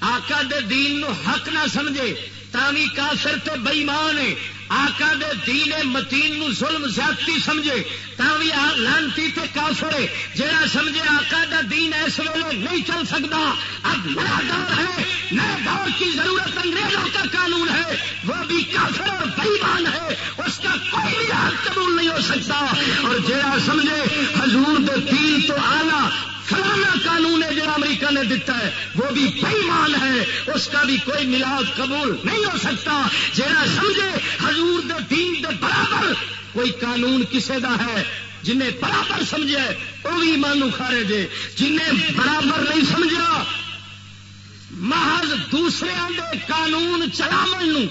آقا دے دین نو حق نہ سمجھے تاوی کافر تے بئیمان ہے۔ آقا دے دین متین نو ظلم زیادتی سمجھے تاوی لانتی تے کافر ہے۔ جڑا سمجھے آقا دا دین اس ویلے نہیں چل سکتا اب نیا دور ہے نئے دور کی ضرورت انگریزوں کا قانون ہے۔ وہ بھی کافر اور بئیمان ہے، اس کا کوئی بھی حق قبول نہیں ہو سکتا۔ اور جڑا سمجھے، حضور دے دین تو آلہ فلانا قانون ہے جو امریکہ نے دیتا ہے، وہ بھی بےمان ہے۔ اس کا بھی کوئی ملاد قبول نہیں ہو سکتا۔ جہاں سمجھے، حضور دے دین دے برابر کوئی قانون کسے دا ہے جنہیں برابر سمجھے، وہ بھی مانو کھارے جے جنہیں برابر نہیں سمجھا، محض دوسرے دے قانون چلاو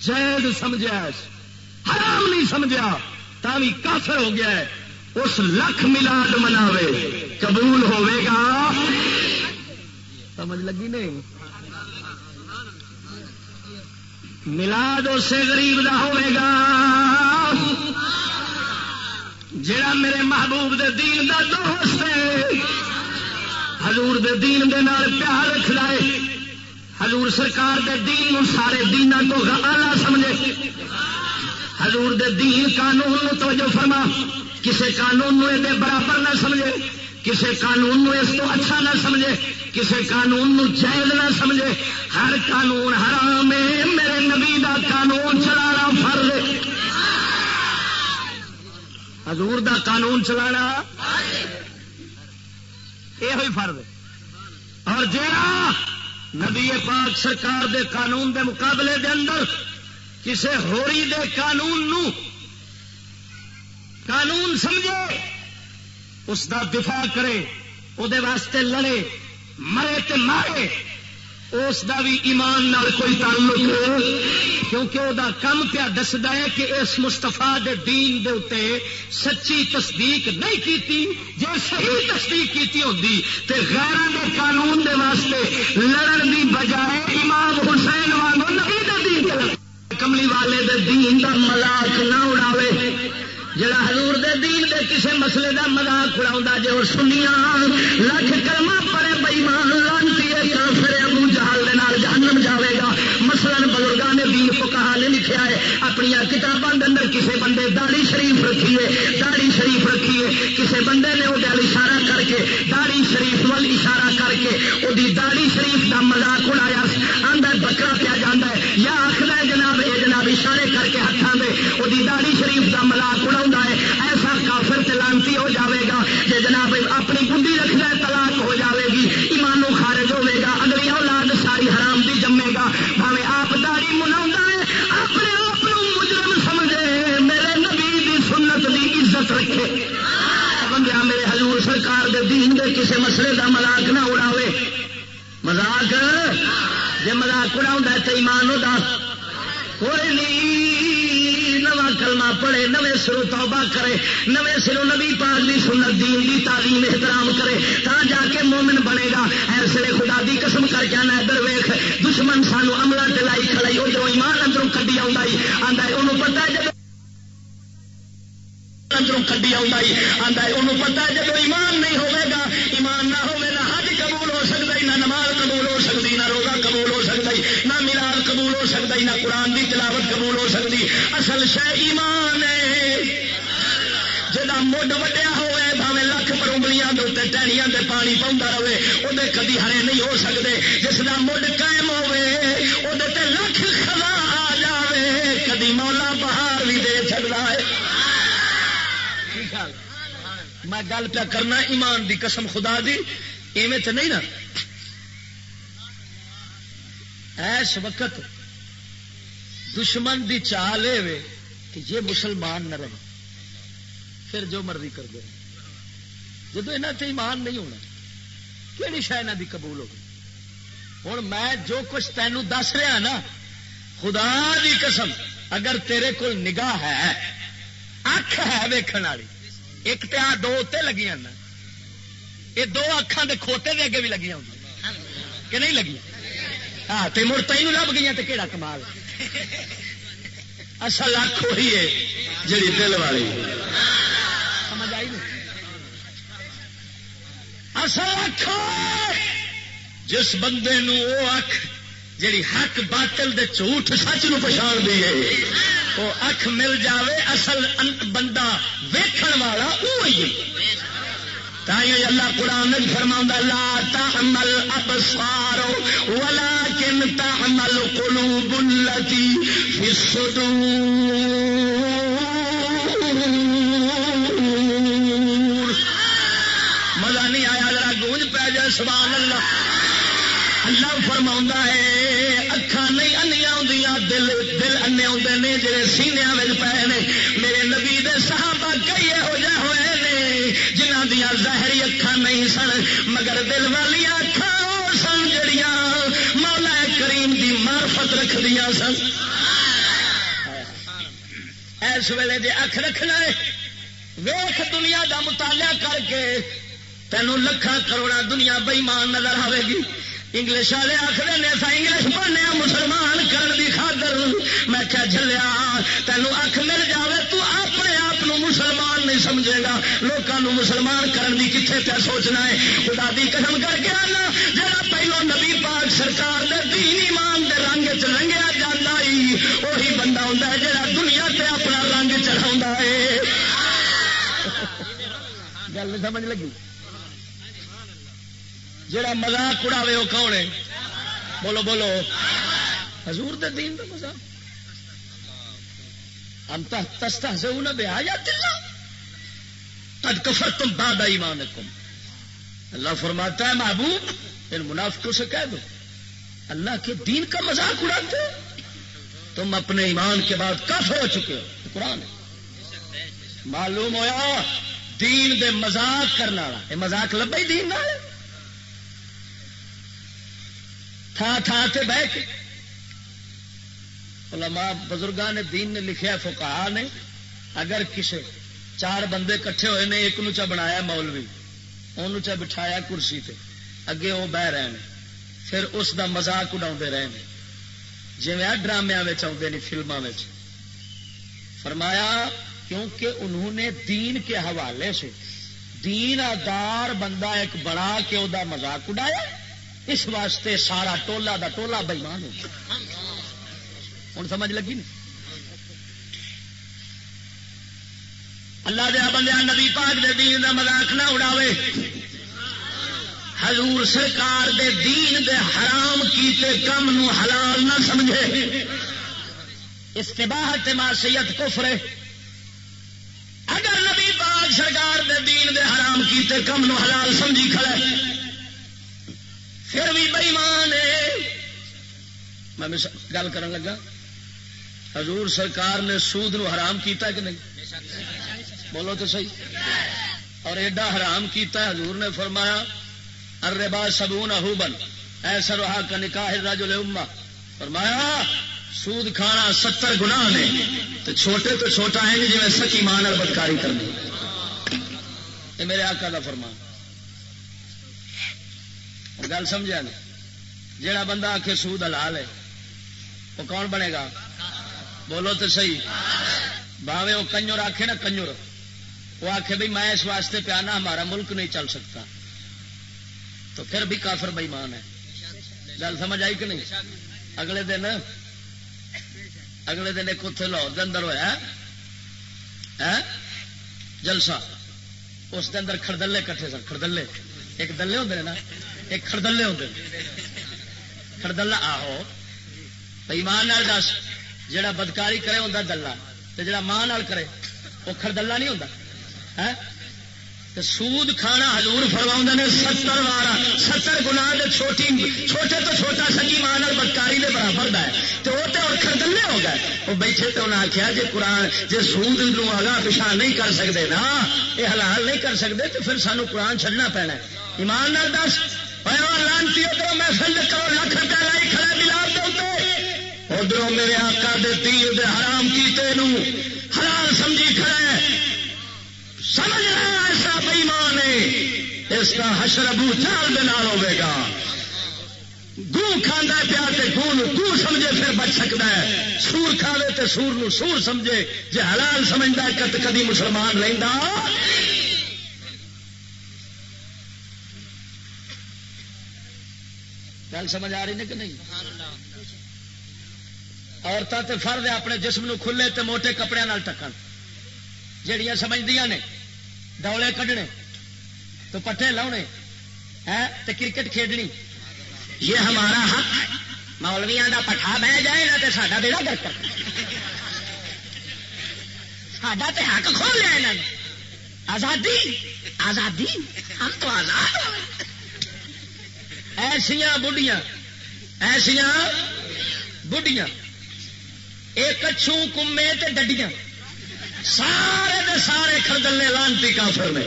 جائز سمجھا حرام نہیں سمجھا تھی کافر ہو گیا ہے۔ اس لکھ ملاد مناوے۔ قبول ہوے گا؟ سمجھ لگی نہیں؟ ملاد اسے غریب دا ہوے گا۔ جڑا میرے محبوب دے دین دا دوست ہے، حضور دے دین دے نال پیار رکھ لائے حضور سرکار دے دین نو سارے دینا تو آلہ سمجھے۔ حضور دے دین قانون توجہ فرما۔ کسی قانون نو برابر نہ سمجھے۔ کسی قانون نو اس کو اچھا نہ سمجھے کسی قانون نو جائز نہ سمجھے۔ ہر قانون حرام ہے، میرے نبی دا قانون چلانا فرض حضور دا قانون چلانا یہ ہوئی فرض اور جا نبی پاک سرکار دے قانون دے مقابلے دے اندر کسی ہوری دے قانون نو قانون سمجھے اس دا دفاع کرے وہ واسطے لڑے، مرے تے مارے۔ اس دا بھی ایمان نال کوئی تعلق کیونکہ وہ کم پیا دستا ہے کہ اس مستفا دے دین دے اتے سچی تصدیق نہیں کیتی۔ جی صحیح تصدیق کیتی ہوتی تے غیران دے قانون دے واسطے لڑن دی بجائے امام حسین وانگو نبی دے دین۔ کملی والے دے دین دا ملاق نہ اڑاوے۔ جڑا حضور دے دین دے کسے مسئلے دا مذاق اڑا جی وہ سنیا لکھ کرما پڑے بئیمان، لانتی ہے کافر ابو جہال دے نال جہنم جاوے گا۔ مثلا بزرگان نے دین کو کہا نے لکھیا ہے اپنی کتابوں کے اندر کسے بندے داڑی شریف رکھیے داڑی شریف رکھیے۔ کسے بندے نے وہ اشارہ کر کے داڑی شریف وال اشارہ کر کے وہ داڑی شریف دا مذاق اڑایا۔ اندر بکرا پیا جانا ہے۔ یا آخر جناب، اے جناب اشارے دا ملاق اڑا ہے، ایسا کافر تلانتی ہو جاوے گا کہ جناب اپنی بڈی رکھنا طلاق ہو جاوے گی ایمانو خارج ہوے گا، اگلی اولاد ساری حرام دی جمے گا۔ بھاوے آپ داڑی منا ہے، اپنے آپ مجرم سمجھے، میرے نبی دی سنت دی عزت رکھے۔ بندیا میرے حضور سرکار دے دین دے کسے مسئلے دا ملاق نہ اڑاوے۔ مزاق جی مزاق اڑا تو ایمان ہوتا کوئی نہیں کلمہ پڑھے، نویں سرو توبہ کرے، نویں سرو نبی پاک دی سنت، دین دی تعلیم، احترام کرے، تا جا کے مومن بنے گا۔ ایسے خدا دی قسم کر کے آنا ادھر ویخ دشمن سانو عملہ ٹلائی کھڑائی ادھر ایمان اندروں کڈی آتا انہوں پتا جب اندروں کڈی آتا انہوں پتا جب ایمان نہیں ہوئے گا، ایمان نہ ہوئے نہ حج قبول ہو سکتا نہ نماز قبول ہو سکتی نہ روزہ قبول ہو سکتا نہ ملاد قبول ہو سکتا، نہ قرآن کی تلاوت قبول ہو سکتی۔ اصل شہ ایمان ہے۔ جا مڈ وڈیا ہوئے، بھاوے لکھ پروبلیاں ٹہنیاں دے پانی پاؤں رہے وہ کدی ہرے نہیں ہو سکتے۔ جس کا مڈ قائم ہوے وہ لکھ خلا آ جائے کدی مولا بہار بھی دے سکتا ہے۔ میں گل پیا کرنا، ایمان دی قسم خدا دی، ایویں تو نہیں نا؟ ایس وقت دشمن دی چال یہ کہ یہ مسلمان نہ رہے، پھر جو مرضی کر دے۔ جب یہاں سے ایمان نہیں ہونا کہڑی شہ یہاں کی قبول ہوگی؟ ہوں میں جو کچھ تینوں دس رہا نا، خدا دی قسم، اگر تیرے کو نگاہ ہے، اکھ ہے ویکن والی، ایک تو آ دو لگی نا۔ یہ دو اکھان کے کھوتے دے اگے بھی لگی ہوں۔ کہ نہیں لگی ہاں تو مڑ تین لب گئی تو کہڑا کمال؟ اصل اکھ وہی ہے جی دل والی۔ سمجھ آئی؟ اصل اکھ جس بندے نو وہ اکھ جیڑی حق باطل دے جھوٹ سچ نو پچھان دی ہے، وہ اکھ مل جاوے، اصل بندہ ویکھن والا وہی اللہ قرآن فرما لا تعمل ابصار ولكن تعمل قلوب التي في الصدور۔ مزہ نہیں آیا، ذرا گونج پی جائے، سبحان اللہ۔ اللہ فرما ہے اکھان نہیں انیا ہوں دل دل انے آتے ہیں جڑے سینیا پے نے ظاہری اکھا نہیں سن، مگر دل والی اکھا وہ سن جڑیاں مولا کریم دی مارفت رکھ دیا سن۔ اس ویلے جی اکھ رکھنا ہے ویخ دنیا دا مطالعہ کر کے تینوں لکھا کروڑا دنیا بئیمان نظر آئے گی۔ انگلش والے آخر نے سا انگلش پڑھنے مسلمان کرن دی خاطر۔ میں کیا جلیا تینوں اکھ مل جائے تو اپنے آپ مسلمان نہیں سمجھے گا۔ لوگوں مسلمان کرن دی کتنے پہ سوچنا ہے؟ خدا دی قدم کر کے آنا۔ جا پہلو نبی پاک سرکار دے دین ایمان دے رنگ چ رنگیا جانا وہی بندہ ہوں جا دنیا تے اپنا رنگ چڑھا ہے۔ گل سمجھ لگی؟ جڑا مزاق اڑاوے وہ کون ہے؟ بولو بولو۔ حضور دے دین دا مزاق ہم تستا سے انہیں بیا جاتے تد کفر تم باد ایمان اللہ فرماتا ہے، محبوب ان منافقوں سے کہہ دو۔ اللہ کے دین کا مذاق اڑاتے تم اپنے ایمان کے بعد کافر ہو چکے ہو۔ قرآن معلوم ہوا دین دے مذاق کرنا یہ مذاق لبا ہی دین نہ تھا تھا تے بہ کے۔ علماء بزرگاں نے دین نے لکھیا فقہا نے۔ اگر کسی چار بندے کٹھے ہوئے نے، ایک نو چا بنایا مولوی ان چا بٹھایا کرسی تے۔ اگے وہ بہ رہے ہیں پھر اس دا مزاق اڈا رہے ہیں جی ڈرامیا آتے فلموں میں فرمایا، کیونکہ انہوں نے دین کے حوالے سے، دین آدار بندہ ایک بڑا کے وہ مزاق اڈایا اس واسطے سارا ٹولا دا ٹولا بےمان ہو ہوں سمجھ لگی نا؟ اللہ دیا بندے نبی پاک دے دین دا مذاق نہ اڑاوے۔ حضور سرکار دے دین دے حرام کیتے کم نو حلال نہ سمجھے۔ استباہت معصیت کفر پاک سرکار دے دین دے حرام کیتے کم نو حلال سمجھی کھڑے پھر بھی بئیمان میں گل کر لگا۔ حضور سرکار نے سود نو حرام کیتا کہ نہیں؟ بولو تو صحیح۔ اور ایڈا حرام کیتا ہے، حضور نے فرمایا ارے با سبون اہوبن ایسا رہا کا نکاح راجل اما فرمایا، سود کھانا ستر گنا نے۔ تو چھوٹے تو چھوٹا ہے جی, جی میں سچی مان اور بدکاری کرنی۔ یہ میرے آقا کا فرمان۔ گل سمجھا نا جڑا بندہ آخے سود حلال ہے، وہ کون بنے گا؟ بولو تو صحیح۔ باوے وہ کنجر آخے نا کنجر۔ وہ آخے بھائی میں اس واسطے پیانا، ہمارا ملک نہیں چل سکتا۔ تو پھر بھی کافر بےمان ہے۔ گل سمجھ آئی کہ نہیں؟ اگلے دن اگلے دن ایک اتنے لاہور کے اندر ہوا جلسہ۔ اس کے اندر خردلے کٹھے سن خردلے ایک دلے ہوں نا۔ ایک خردلے ہوں خردلہ، آہو۔ ایمان دس جڑا بدکاری کرے ہوں دلہ تو جڑا ماں کرے، وہ خردلہ نہیں ہوں ہاں؟ سود کھانا حضور فرما نے ستر بارہ ستر گنا چھوٹی، چھوٹے تو چھوٹا سکی ماں بدکاری کے برابر ہے۔ تو وہ تو خردلے ہو گئے۔ وہ بیٹھے تو انہیں آخیا جی قرآن جی سود آگاہ پچھا نہیں کر سکتے نا یہ حلال نہیں کر سکتے تو پھر سانو قرآن چڑھنا پینا ایمان دس لانتی ادھر محفل کرو لاکھ روپیہ لائی کھڑا ملاد دے ادھر میرے آقا دے تیر حرام کیتے نو۔ حلال سمجھی کھڑا ہے۔ سمجھ رہا ایسا بےمان ہے۔ اس کا حشر ابو چال دن ہوے گا۔ گو کھانا پیا گو گو سمجھے پھر بچ سکتا ہے۔ سور کھا لے تو سور نو سور سمجھے۔ جی حلال سمجھتا ہے کت کدی مسلمان لینا گل سمجھ آ رہی نے کہ نہیں؟ عورتیں تو فرد ہے اپنے جسم نو کھلے تے موٹے کپڑے ٹکن۔ جہیا سمجھدیا نے ڈولے کڈنے تو پٹھے لاؤنے۔ تو کرکٹ کھیڈنی۔ یہ ہمارا حق ہے۔ مولویا کا پٹھا بہ جائے نا تو ساڈا بیڑا گرک۔ ساڈا تو حق کھول لیا یہاں نے۔ آزادی آزادی، ہم تو آزاد ایسیا بڑھیا ایسیا بڑھیا ایک چھو کمے تے ڈڈیاں۔ سارے دے سارے خردلے لانتی کافر نے۔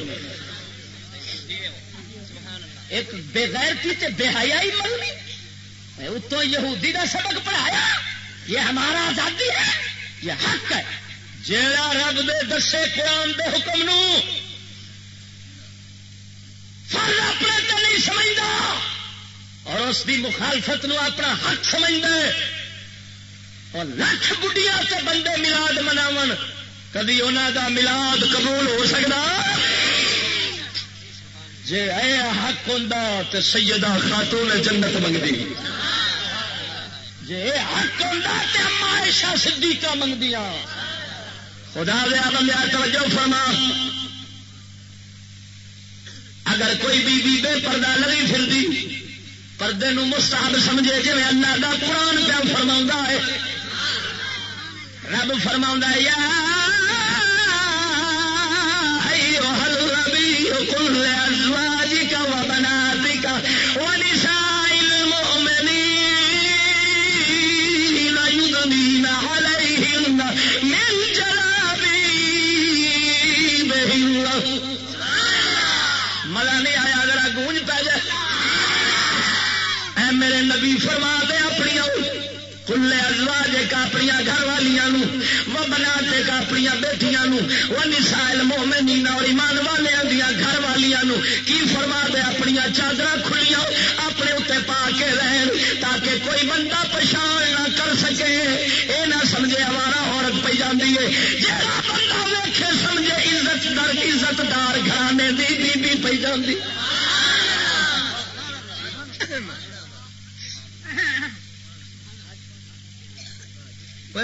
ایک بے غیرتی تے بے حیائی ملنی اتو یہودی کا سبق پڑھایا، یہ ہمارا آزادی ہے، یہ حق ہے۔ جیڑا رب دے دسے قرآن دے حکم نو، فرض اپنے تے نہیں سمجھتا اور اس کی مخالفت نو اپنا حق سمجھتا ہے۔ اور لکھ بڑھیا سے بندے ملاد مناو کدی انہوں دا ملاد قبول ہو سکتا جی اے حق ہوں تو سیدہ خاتون جنت منگتی جی حق ہوں تو مائشا صدیقہ منگدیا خدا دیا بندہ توجہ فرما۔ اگر کوئی بی بی بے پردہ لگی پھر پردے نو مستحب سمجھے جی اللہ دا قرآن پیا فرما ہے۔ رب فرما یا میرے نبی فرما دے اپنی گھر والیا وہ بنا دے گا اپنی بیٹیاں وہ نسائل مومنین اور ایمان والوں دیا گھر والوں کی فرما دے اپنی چادر کھلیاں، اپنے اتنے پا کے رہن تاکہ کوئی بندہ پچھان نہ کر سکے۔ یہ نہ سمجھے ہمارا عورت پہ جاتی ہے۔ جہاں بندہ ویخے سمجھے عزت در عزت دار گھرانے دی بی بی پہ جاتی ہے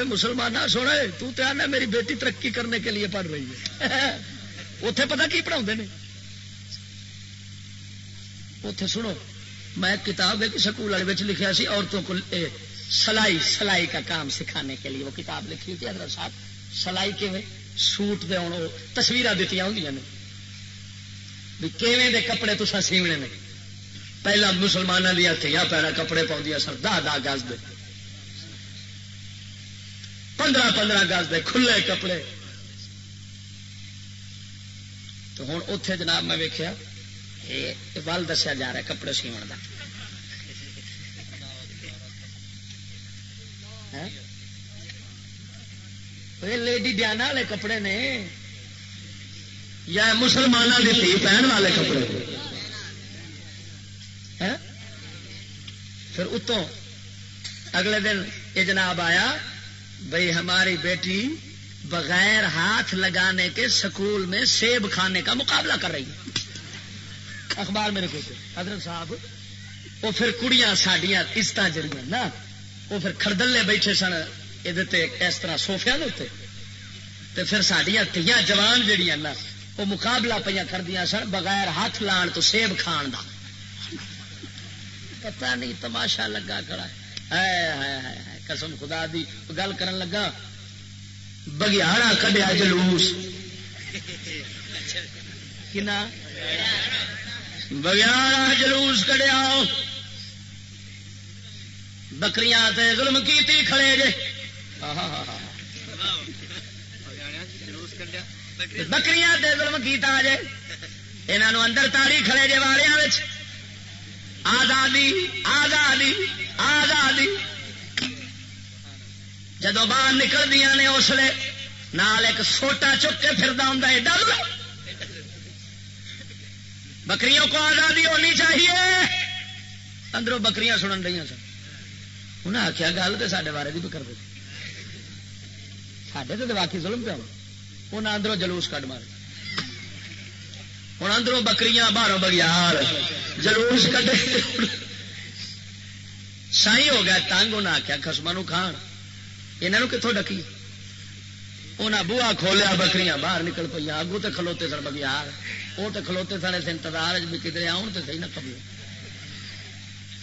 مسلمان سونا تو تے آنا میری بیٹی ترقی کرنے کے لیے پڑھ رہی ہے۔ اتے پتا کی پڑھا نے؟ اتے سنو، میں کتاب ایک سکول والے لکھا سی، عورتوں کو سلائی سلائی کا کام سکھانے کے لیے۔ وہ کتاب لکھی تھی، حضرت صاحب۔ سلائی کے سوٹ دے ہوں تصویر دیتی ہوں بھی کیویں دے کپڑے تسا سیونے نے؟ پہلا مسلمانوں دیا تھیا پیرا کپڑے پاؤں سر، دہ دہ گز دے۔ پندرہ پندرہ گز دے کھلے کپڑے۔ تو ہوں اتے جناب میں ویکیا ول دسیا جا رہا ہے کپڑے سیون کا ہاں؟ لیڈی ڈیانا والے کپڑے نے۔ یا مسلمانوں کی تھی پہن والے کپڑے۔ ہاں؟ پھر اتوں اگلے دن یہ جناب آیا بھائی ہماری بیٹی بغیر ہاتھ لگانے کے سکول میں سیب کھانے کا مقابلہ کر رہی ہے۔ اخبار میرے کو حضرت صاحب، وہ پھر کڑیاں، ساڈیاں عزت جڑیاں نا، وہ پھر خردلے بیٹھے سن یہ اس طرح سوفیا تے پھر سڈیا تیاں جوان جڑیاں نا، وہ مقابلہ پہ کردیا سن بغیر ہاتھ لان تو سیب کھان دا۔ پتہ نہیں تماشا لگا کڑا ہے۔ قسم خدا دی گل کرن لگا بگیارا کڈیا جلوس۔ کنا؟ بگیارا جلوس کڈیا۔ بکریاں تے ظلم کیتی کھڑے جے۔ بکریاں تے ظلم کیتا جے۔ انہوں اندر تاری کھڑے جے والیا آزادی آزادی آزادی۔ جدو باہر نکل دیا نے اس لیے نال ایک سوٹا چک کے پھر ہوں ڈل بکریوں کو آزادی ہونی چاہیے۔ اندروں بکریاں سنن رہی سن۔ انہیں آخیا گل تو سارے بارے بھی کرتے سڈے تو واقعی ظلم پہ انہیں اندروں جلوس کٹ مارے ہوں اندروں بکریاں باہروں بگیار جلوس کٹے سائی ہو گیا، تنگ انہیں آخیا خسما کھان۔ یہاں کتوں ڈکی؟ انہیں بوا کھولیا بکریاں باہر نکل پہ اگو تو کھلوتے سن بگیار وہ تو کھلوتے سن انتظار بھی کدھر آن تو صحیح نہ کبھی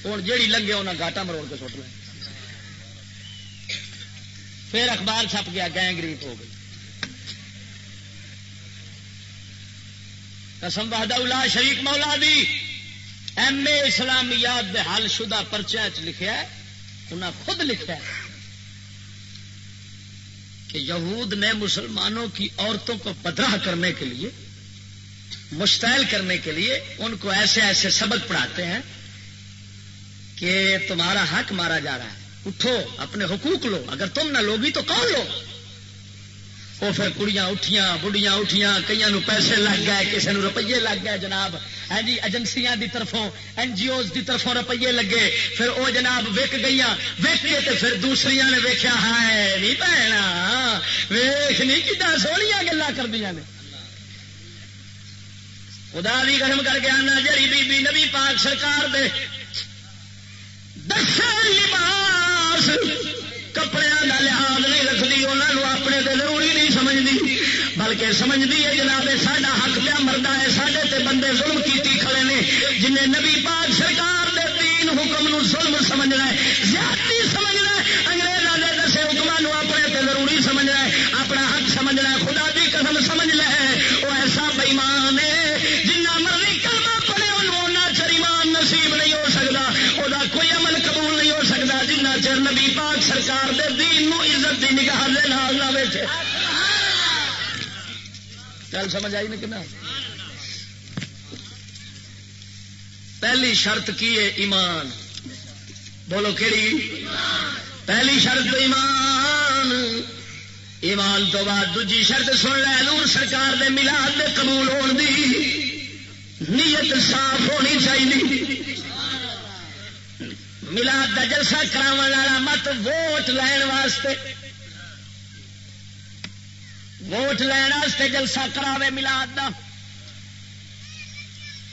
ہوں جیڑی لگے انہیں گاٹا مروڑ کے سٹ لیا پھر اخبار چھپ گیا، گینگ ریپ ہو گئی۔ قسم الا شریف مولا دی، ایم اے اسلامیات دے حل شدہ پرچیا لکھا انہیں خود لکھا کہ یہود نے مسلمانوں کی عورتوں کو بدراہ کرنے کے لیے، مشتعل کرنے کے لیے ان کو ایسے ایسے سبق پڑھاتے ہیں کہ تمہارا حق مارا جا رہا ہے۔ اٹھو، اپنے حقوق لو۔ اگر تم نہ لوگی تو کون لو؟ وہ پھر کڑیاں اٹھیاں بڑھیاں اٹھیاں کئی نو پیسے لگ گئے کسی نے روپیے لگ گئے جناب۔ ہے جی ایجنسیاں دی طرفوں این جی اوز دی طرفوں روپیے لگے۔ پھر وہ جناب وک گئی وک کے تے پھر دوسری نے ویکیا ہے نہیں پینا ویخ نہیں کتنا سویا گلا کر دیا نے۔ خدا بھی گرم کر کے آنا، جڑی بی بی نبی پاک سرکار دے دس لباس کپڑے کا لحاظ نہیں رکھتی انہوں اپنے دل بلکہ سمجھتی ہے جناب، ساڈا حق پیا مرد ہے سڈے تے بندے ظلم کیتی کھڑے نے۔ جنہیں نبی پاک سرکار دے تین حکم نو ظلم سمجھنا ہے، زیادتی سمجھنا ہے انگریزوں کے دسے حکموں اپنے تے ضروری سمجھنا ہے، اپنا حق سمجھنا ہے، خدا دی قسم سمجھ لے۔ وہ ایسا بےمان ہے، جنہ مرضی کلمہ پڑے انہوں چر نبی پاک سرکار دے دین نو عزت دی نگاہ دے نال نہ بیٹھے چل سمجھ آئی نا کہ پہلی شرط کی ہے ایمان؟ بولو کہڑی پہلی شرط ایمان۔ ایمان تو بعد دوجی شرط سن لے، نور سرکار دے ملاد دے قبول ہون دی۔ نیت صاف ہونی چاہیے۔ ملاد کا جلسہ کرا والا مت ووٹ لین واسطے۔ ووٹ لین جلسہ کراوے ملاد کا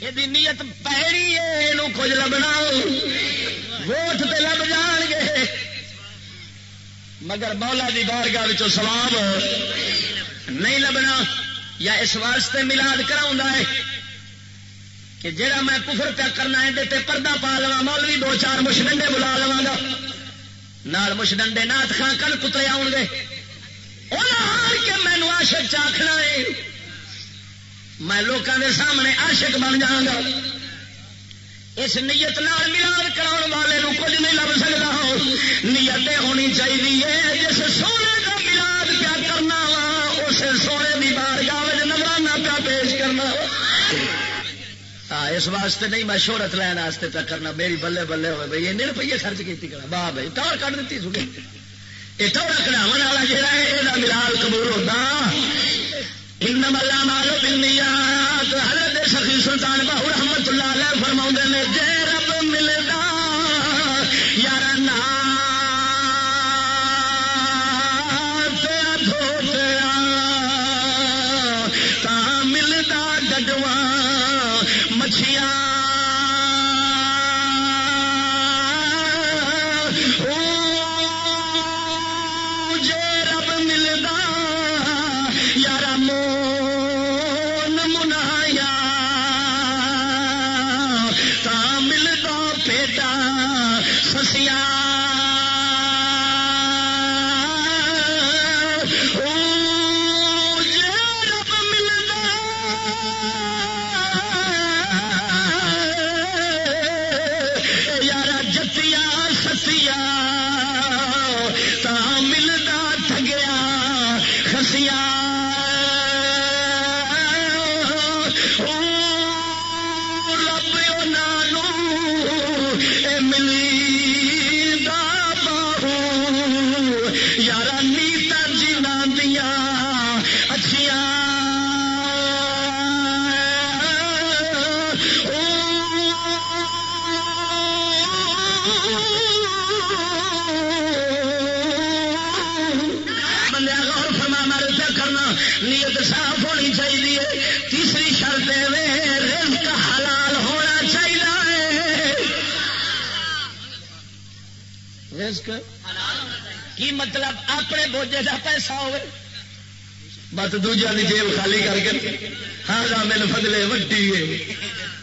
یہ نیت پیڑی ہے یہ کچھ لبنا ووٹ تے لب جان گے۔ مگر مولا دی بارگاہ سواب نہیں لبنا یا اس واسطے ملاد کرا ہے کہ جہاں میں کفر پیا کرنا ہے تے پردہ پا لوا مولوی دو چار مش ڈنڈے بلا لوا گا۔ نال مش ڈنڈے نات خان کل کترے آؤ گے ہار کے مینو سچ آخنا ہے؟ میں لوگوں کے سامنے عاشق بن جاگا اس نیت نال ملاد کرا والے کچھ نہیں لگ سکتا۔ نیت ہونی چاہیے جس سونے کا ملاد کیا کرنا وا، اس سونے کی بار گاہ نظرانہ پیا پیش کرنا اس واسطے نہیں میں شہرت لین واسطے پہ کرنا۔ میری بلے بلے ہوئے بھائی این روپیے خرچ کی کرنا واہ بھائی ٹور کٹ دیتی سنی۔ یہ ٹور کڑاو والا جہاں ہے یہ ملال قبول ہوتا ان ملا مالو بلنیا حضرت سخی سلطان بہو رحمت اللہ علیہ فرما نے جے رب ملتا مطلب اپنے بوجھے کا پیسہ ہوئے۔ بس دوجا کی جیب خالی کر کے ہاں میل فضلے وڈی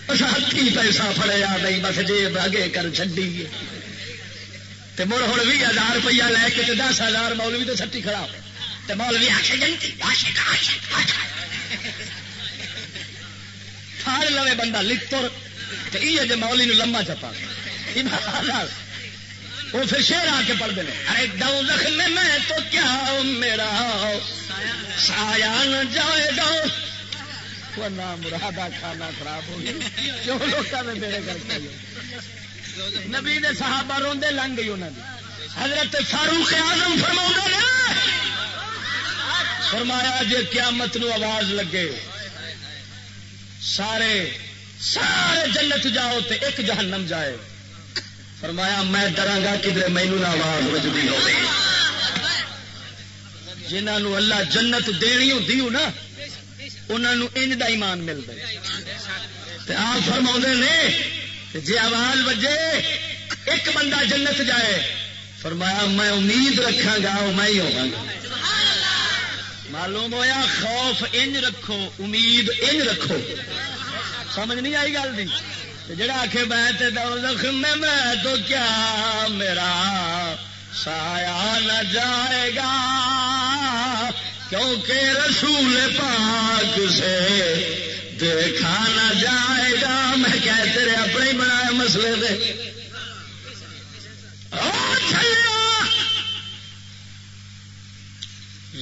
بس ہاتھی پیسہ فڑیا نہیں بس جیب اگے کر چڈی تے مڑ ہوں بھی ہزار روپیہ لے کے دس ہزار مولوی تو سٹی کھڑا تے مولوی آخ پھاڑ لو بندہ لکھ تو یہ جی مولی نو لمبا چپا۔ وہ پھر شیر آ کے پڑھتے ہیں۔ ارے دو زخم میں تو کیا میرا؟ سایا نہ جائے گا۔ مرادہ کھانا خراب ہو گیا۔ کیوں لوگوں نے میرے گھر کے نبی نے صحابہ روندے لنگ گئی انہوں نے حضرت فاروق اعظم فرما فرمایا جی قیامت نو آواز لگے، سارے سارے جنت جاؤ تے ایک جہنم جائے۔ فرمایا، میں ڈرا گا کدھر مینو نہ آواز بجتی ہو جنہوں اللہ جنت دینی ہوں نا انہوں ان دا ایمان ملتا آپ فرما نے جی آواز بجے ایک بندہ جنت جائے۔ فرمایا، میں امید رکھا گا وہ میں ہی ہوگا معلوم ہویا، خوف انج رکھو، امید انج رکھو۔ سمجھ نہیں آئی گل نہیں جڑا آخ میں میں تو کیا میرا سایہ نہ جائے گا؟ کیونکہ رسول پاک سے دیکھا نہ جائے گا۔ میں کہہ تیرے اپنے ہی بنایا مسئلے دے۔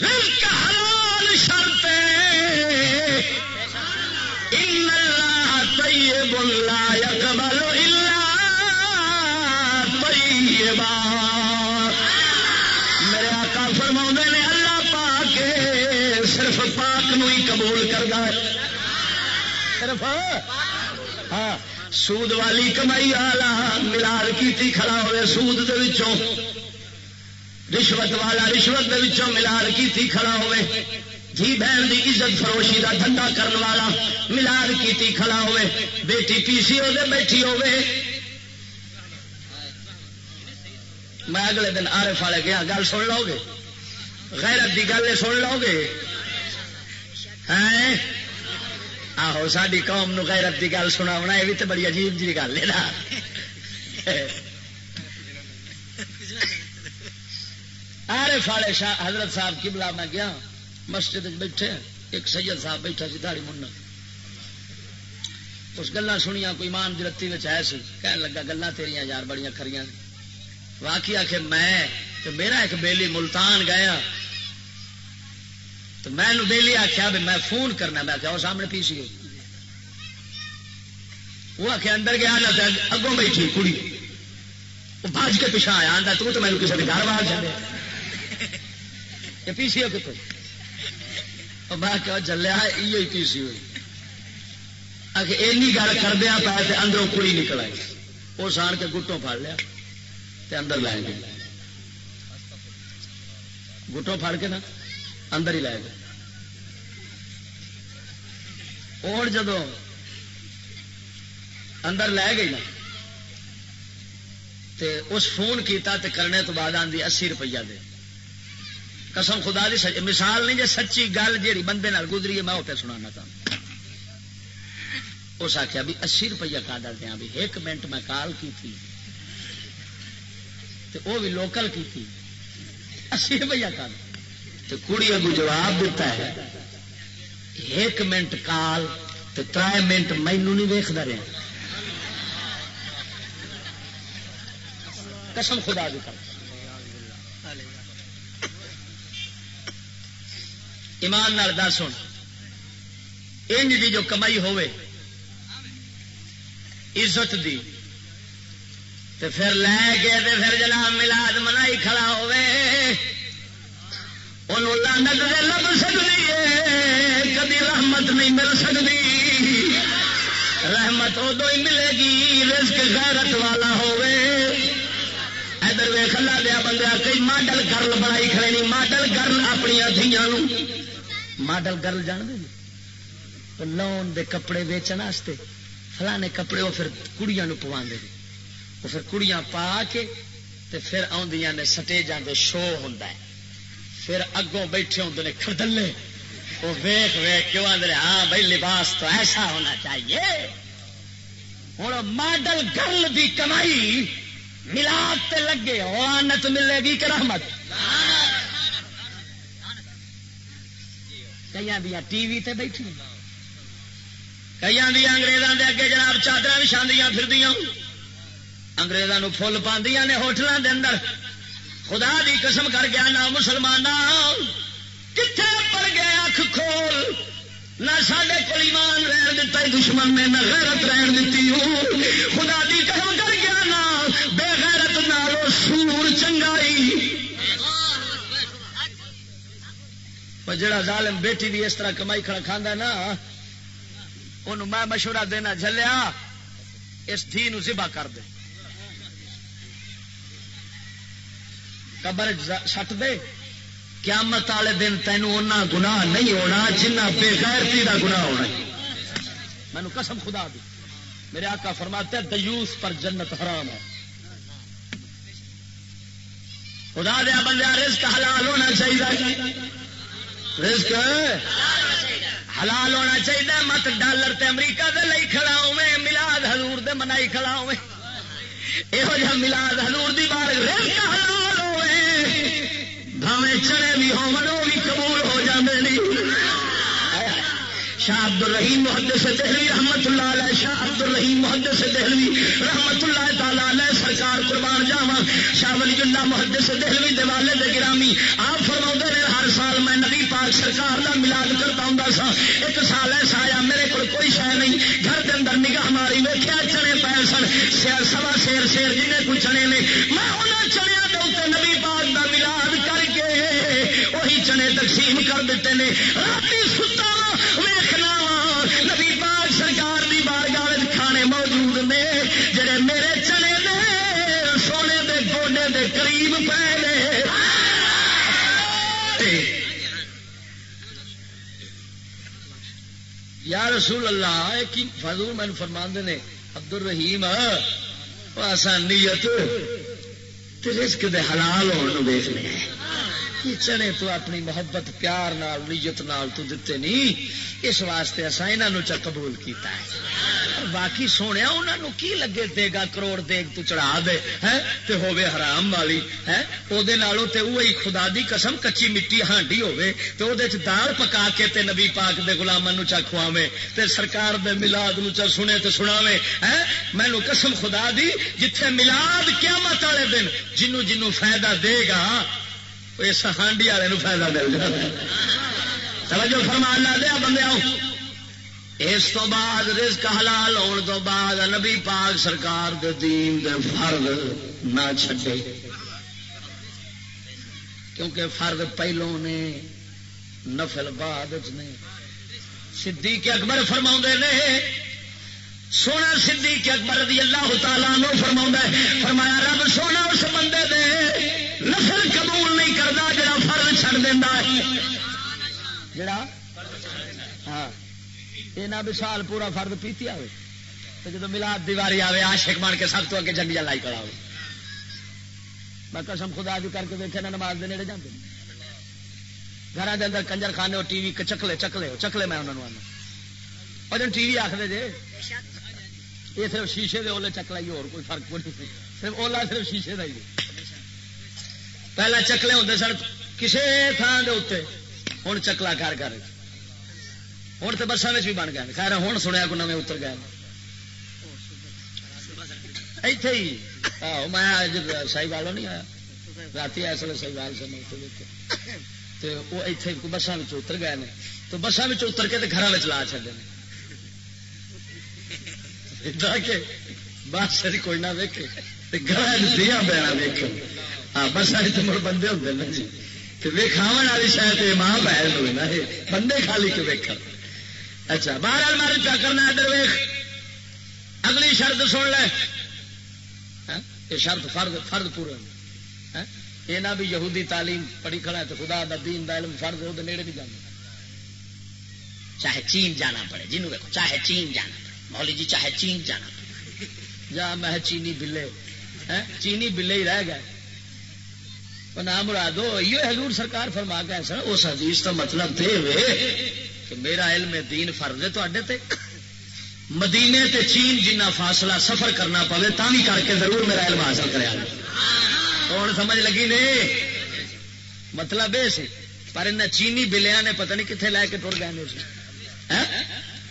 رزق حلال ہاں سود والی کمائی والا ملال کی کھڑا ہوئے سود دے وچوں، رشوت والا رشوت دے وچوں ملال کی کھڑا ہوئے جی بہن دی عزت فروشی دا دھندا کرن والا ملال کیتی کھڑا ہوئے، بیٹی پی سی او دے بیٹھی ہوئے۔ میں اگلے دن آرے فالے گیا، گل سن لو گے؟ غیرت دی گل سن لو گے؟ آہو ساری قوم نو غیرت دی گل سنا ہونا یہ بھی تو بڑی عجیب جی گل ہے نا۔ آرے فالے شاہ حضرت صاحب کی بلا میں گیا۔ مسجد بیٹھے ایک سید صاحب بیٹھا سی داڑی منہ اس گلا سنیا کوئی مان درتی ہے سی۔ کہنے لگا گلا تیریا یار بڑی کھڑی واقعی آخر میں میرا ایک بیلی ملتان گیا۔ تو میں بیلی آخیا بھی میں فون کرنا، میں آخیا وہ سامنے پی سی وہ آخیا اندر گیا نہ اگوں بیٹھی کڑی۔ وہ بج کے پیچھا آیا آتا تو میرے کسی کے گھر باہر یہ پی سی ہو کتوں میں کہ چلیا یہ پی سی ہوئی اینی گل کردیا پایا اندروں کڑی نکل آئی وہ سان کے گٹوں پڑ لیا اندر لے گئے گٹوں پھڑ کے نا اندر ہی لے گئے اور جدو اندر لے گئی نا تے اس فون کیتا تے کرنے تو بعد آدھی اسی روپیہ دے قسم خدا دی مثال نہیں جی سچی گل جیڑی بندے گزری ہے میں وہ پہ سنا چاہتا اس آخیا بھی اسی روپیہ کا دیا بھی۔ ایک منٹ میں کال کی تھی وہ بھی لوکل کی تھی اسی روپیہ کا کڑی اگو جواب دیتا ہے۔ ایک منٹ کال تو تر منٹ مینو نہیں ویکتا رہا قسم خدا دی کر ایمان نال دس ہوں انج دی جو کمائی ہوئے عزت دی۔ تے پھر لے کے تے پھر جناب ملاد منائی کھڑا ہوئے لانت دے لب سکتی ہے، کدی رحمت نہیں مل سکتی رحمت ادو ہی ملے گی، رزق غیرت والا ہوئے ادھر وے کلا دیا بندہ کئی ماڈل گرل بنائی کھڑے نہیں ماڈل گرل اپنی دھیان ماڈل گرل جان دے جی؟ لون دے کپڑے ویچن واسطے، فلانے کپڑے وہ پھر کڑیاں پوا دے جی۔ وہ پھر کڑیاں پا کے تے پھر آدیاں نے سٹیجاں دے شو ہوں پھر اگوں بیٹھے ہوں نے خردلے وہ ویخ ویخ کیوں آدھے ہاں بھائی لباس تو ایسا ہونا چاہیے۔ ہوں ماڈل گرل دی کمائی ملاد تے لگے آنت ملے گی کہ رحمت کئی دیا ٹی وی تے بیٹھی کئی دیا انگریزوں کے اگے جناب چادر بچھایا پھر اگریزوں فل پہ نے ہوٹلوں کے اندر خدا دی قسم کر گیا نہ مسلمان کتنے پڑ گئے اکھ کھول نہ سڈے کو ایمان رہن دتا دشمن نے نہ غیرت رہن دیتی خدا دی قسم کر گیا نہ بے غیرت نالو سور چنگائی جڑا ظالم بیٹی بھی اس طرح کمائی کھڑا کھانا نا ان میں مشورہ دینا جلیا اس دھی ذبح کر دے قبر سٹ دے قیامت والے دن تینوں اُنہ گناہ نہیں ہونا جنہ بے غیرتی کا گناہ ہونا مینو قسم خدا دی میرے آقا فرماتے دیوس پر جنت حرام ہے خدا دیا بندہ رزق حلال ہونا چاہیے رزق حلال ہونا چاہیے، مت ڈالر تے امریکہ دے لئی کھڑا ہوے ملاد حضور دے منائی کھڑا ہوے یہو جہ ملاد حضور دی بار رزق حلال ہوے بھاوے چڑے بھی ہو بھی قبول ہو جاندے نہیں۔ شاہ عبد الرحیم محدث دہلوی رحمت اللہ علیہ، شاہ عبد الرحیم محدث دہلوی رحمت اللہ تعالی علیہ، سرکار قربان جاوا شاہ ولی اللہ محدث دہلوی دے والد گرامی۔ آپ فرما نے ہر سال میں نبی پاک سرکار کا ملاد کرتا ہوں سا ایک سال ایسا آیا، میرے کو کوئی شہ نہیں۔ گھر کے اندر نگاہ ماری ویخیا چنے پائے سن۔ سیر سوا شیر شیر جن کو چنے نے۔ میں انہیں چنیا کے نبی پاک کا ملاد کر کے وہی چنے تقسیم کر دیتے ہیں رات ستا موجود نے، جڑے میرے چنے نے، سونے دے گوڈے دے قریب پے نے۔ یا رسول اللہ کی فضول میں فرما نے عبد الرحیم آسان نیت رزق دے حلال ہونے دیکھنے ہیں۔ چنے تو اپنی محبت، پیار نال، نیت نال تو دیتے نہیں، اس واسطے اصا یہاں چ قبول کیتا ہے۔ باقی سونے انہوں کی لگے دے گا کروڑ دیگ تو چڑھا دے، ہے؟ تے ہوے حرام والی، ہے؟ وہ وہی خدا دی قسم کچی مٹی ہانڈی ہوے تے او دے دال پکا کے تے نبی پاک دے گلاموں چا کھواوے، تے سرکار دے ملاد نو چا سنے تے سناوے، ہے؟ مینو قسم خدا دی جتھے ملاد قیامت والے دن جنوں جنوں فائدہ دے گا اس ہانڈی والے فائدہ مل جائے۔ توجہ فرمان لا دیا بندے آؤ اس تو بعد رزق حلال ہونے تو بعد نبی پاک سرکار دے دین دے فرد نہ چھڈے۔ کیونکہ فرد پہلو نے، نفل بعد نے۔ صدیق اکبر فرما نے، سونا صدیق اکبر رضی اللہ تعالیٰ نو فرما فرمایا، رب سونا اس بندے دے نفل قبول نہیں کرتا جڑا فرد چڑ دینا جڑا؟ ہاں۔ یہ نہ بسال پورا فرد پیتی آئے تو جب ملاد دیواری آئے آشک بن کے سب تو اگے جنڈیاں لائی کڑا ہو میں قسم خدا دی کر کے دیکھے نا نماز دے نیڑے جاتے گھر کے اندر کنجر خانے ٹی وی چکلے چکلے چکلے میں انہوں نے اور جن ٹی وی آخر جی یہ صرف شیشے دے اولے چکلا ہی اور کوئی فرق کوئی نہیں۔ صرف اولا صرف شیشے کا ہی پہلے چکلے ہوتے سر کسی تھان کے اتنے ہوں چکلا کر کر۔ ہوں تو بسان بھی بن گئے۔ خیر، ہوں سنیا کو نئے اتر گئے۔ اتے ہی۔ میں سی والوں نہیں آیا۔ رات اس ویلے سی وال سے وہ اتنے بسان اتر گئے نے۔ تو بسان اتر کے گھر لا چلے بس کوئی نہ ویکے گھر دیا پینا ویک ہاں بسان مڑ بندے ہوتے ہیں جی۔ ویکھاو والی شاید ماں بہن بندے خالی کے ویک اچھا باہر الماری کیا کرنا ادھر ویخ اگلی شرط سن لے۔ ہاں، یہ شرط فرد فرد پورا ہاں، یہ نہ بھی یہودی تعلیم پڑھی کھڑا ہے تو خدا دا دین دا علم فرد، وہ نیڑے نہیں جانا۔ چاہے چین جانا پڑے جنوب دیکھو چاہے چین جانا پڑے۔ مولی جی چاہے چین جانا پڑے۔ جا میں چینی بلے۔ ہاں، چینی بلے ہی رہ گئے۔ نام مرادو یہ حضور سرکار فرما گیا سر اس حدیث کا مطلب دے کہ میرا علم دین فرض ہے تے۔ مدینے تے چین جنہ فاصلہ سفر کرنا پوے تا بھی کر کے ضرور میرا علم حاصل کرا کون سمجھ لگی نے؟ مطلب یہ سی، پر ان چینی بلیا نے پتہ نہیں کتنے لے کے ٹر گئے ہاں؟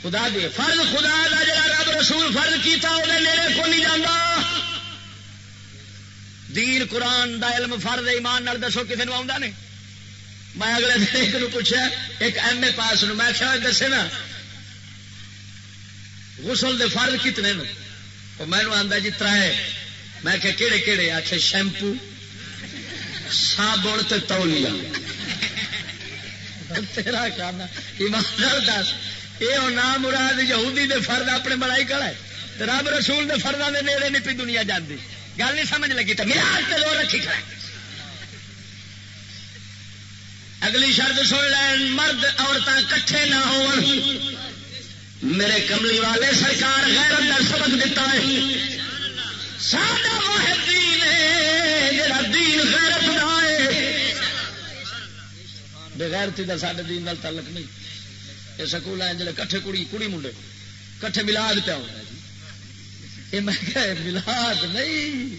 خدا دے فرض، خدا دا جڑا رب رسول فرض کیتا وہ نیڑے کو نہیں جانا دین قرآن دا علم فرض، ایمان نال دسو کسی نے آؤں نہیں۔ میں اگلے دن ایک نو پوچھا، ایک ایم اے پاس نو میں کیا دسے نا، غسل دے فرض کتنے نو میں آتا جی ترائے۔ میں کہ کہڑے کہڑے آخ شیمپو، صابن تے تولیا۔ تیرا کھانا ایمان دس۔ یہ نام مراد یہودی دے فرد، اپنے بڑائی کڑا ہے۔ رب رسول دے فرداں دے نیڑے نہیں پی دنیا جاندی۔ گل نہیں سمجھ لگی تو میرا رکھی کھڑا اگلی شرط سن لین، مرد عورتیں کٹھے نہ ہو میرے کملی والے سرکار غیر اندر سبق دیتا ہے۔ سادہ واحد دین جڑا دین غیرت نہ ہے۔ بغیر تھی سارے دین نال تعلق نہیں۔ یہ سکول ہیں جڑے کٹھے کڑی کڑی منڈے۔ کٹھے ملاد پیا ہونا جی یہ میں کہ ملاد نہیں۔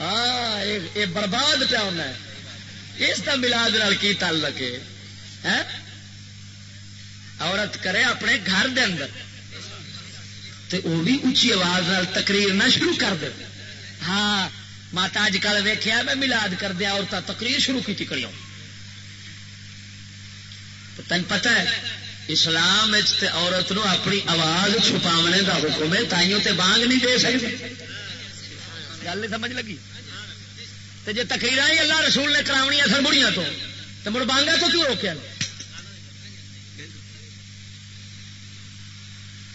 ہاں یہ برباد پیا ہونا ہے اس کا ملاد کی تعلق ہے؟ عورت کرے اپنے گھر دے اندر، تے وہ بھی اچھی آواز تقریر نہ شروع کر دے۔ ہاں ماتا اج کل ویخیا میں ملاد کر دیا عورتیں تقریر شروع کی کڑی تین پتا ہے، اسلام عورت نو اپنی آواز چھپاونے کا حکم ہے، تائیوں تے بانگ نہیں دے سکتے گل نہیں سمجھ لگی؟ تو جی تقریر ہی اللہ رسول نے کراونی سر بڑیاں تو تو مڑ بانگا تو کیوں روکیا؟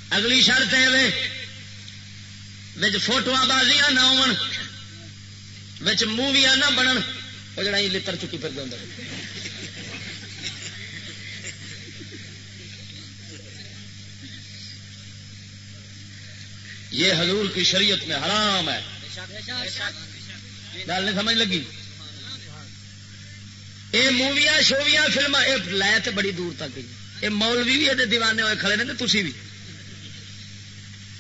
اگلی شرط ہے فوٹو بازیاں نہ ہو موویاں نہ بنن وہ جڑا لڑ چکی پھر دے یہ حضور کی شریعت میں حرام ہے۔ گل نہیں سمجھ لگی؟ یہ موویاں شویاں فلم یہ لے تو بڑی دور تک گئی۔ یہ مولوی بھی یہ دیوانے ہوئے کھڑے نے تھی بھی۔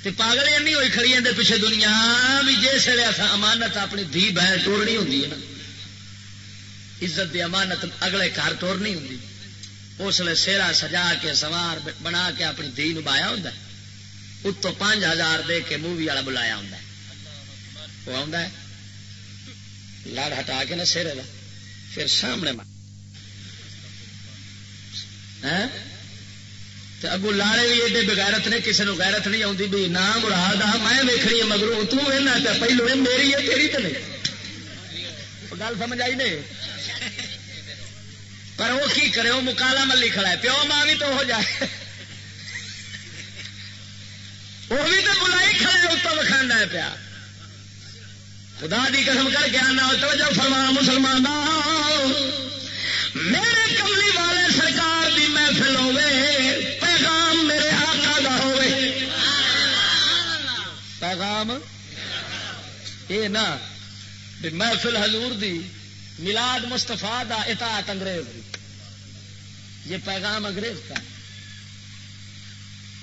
تے پاگل نہیں ہوئی کھڑی اندر پیچھے دنیا بھی جس ویلے امانت اپنی دھی بہن توڑنی ہوں نا۔ عزت دی امانت اگلے گھر توڑنی ہوں اس لیے سیرا سجا کے، سوار بنا کے اپنی دھی نبایا ہوں اتو پانچ ہزار دے کے مووی والا بلایا ہوں وہ آ لڑ ہٹا کے نا سیرے کا پھر سامنے اگو ہاں؟ لالے بھی ایڈے بغیرت نے کسی نے غیرت نہیں آتی بھی نہ مراد آ، میں ویکنی مگرو تنا پہلو میری ہے، تیری تو نہیں۔ گل سمجھ آئی نہیں؟ پر وہ کی کرے، وہ مکالا ملی کھڑا ہے۔ پیو ماں بھی تو ہو جائے۔ وہ بھی تو بلائی کھڑے اتوں وکھانا ہے پیا۔ خدا دی قسم کر کے آنا، توجہ فرما، مسلمان میرے کملی والے سرکار دی محفل ہوے پیغام میرے آقا دا ہوے پیغام؟ یہ نا محفل حضور دی ملاد مستفا دا اطاعت انگریز دی۔ یہ پیغام انگریز کا۔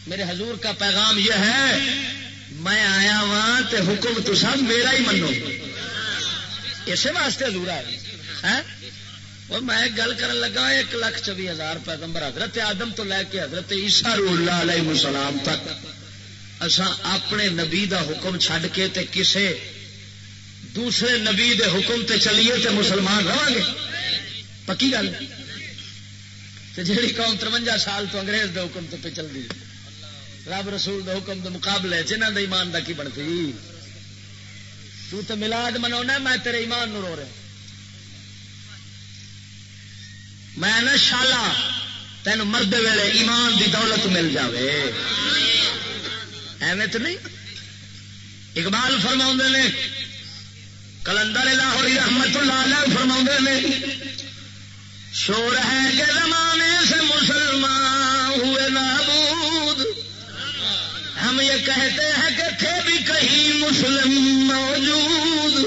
میرے حضور کا پیغام یہ ہے میں آیا وہاں تے حکم تو سب میرا ہی منو۔ اسی واسطے حضور آئے ہاں؟ اور میں گل کر لگا، ایک لاکھ چوبی ہزار پیغمبر حضرت آدم تو لے کے حضرت عیسیٰ روح اللہ علیہ السلام تک۔ اسا اپنے نبی دا حکم چھڈ کے تے کسے دوسرے نبی دے حکم تے چلیے تے مسلمان رہا گے پکی گل جی قوم ترونجا سال تو انگریز دے حکم تو پہ چل دی رب رسول دے حکم دے مقابلے جنہ دے ایمان دا کی بنتی؟ تو تے ملاد منا میں تیرے ایمان نو رو رہا میں نہ شالا تین مرد ویلے ایمان دی دولت مل جاوے۔ ایویں تو نہیں؟ اقبال فرما نے، کلندر لاہوری رحمت اللہ علیہ فرما نے، شور ہے کہ زمانے سے مسلمان ہوئے نابود ہم یہ کہتے ہیں کہ تھے بھی کہیں مسلم موجود۔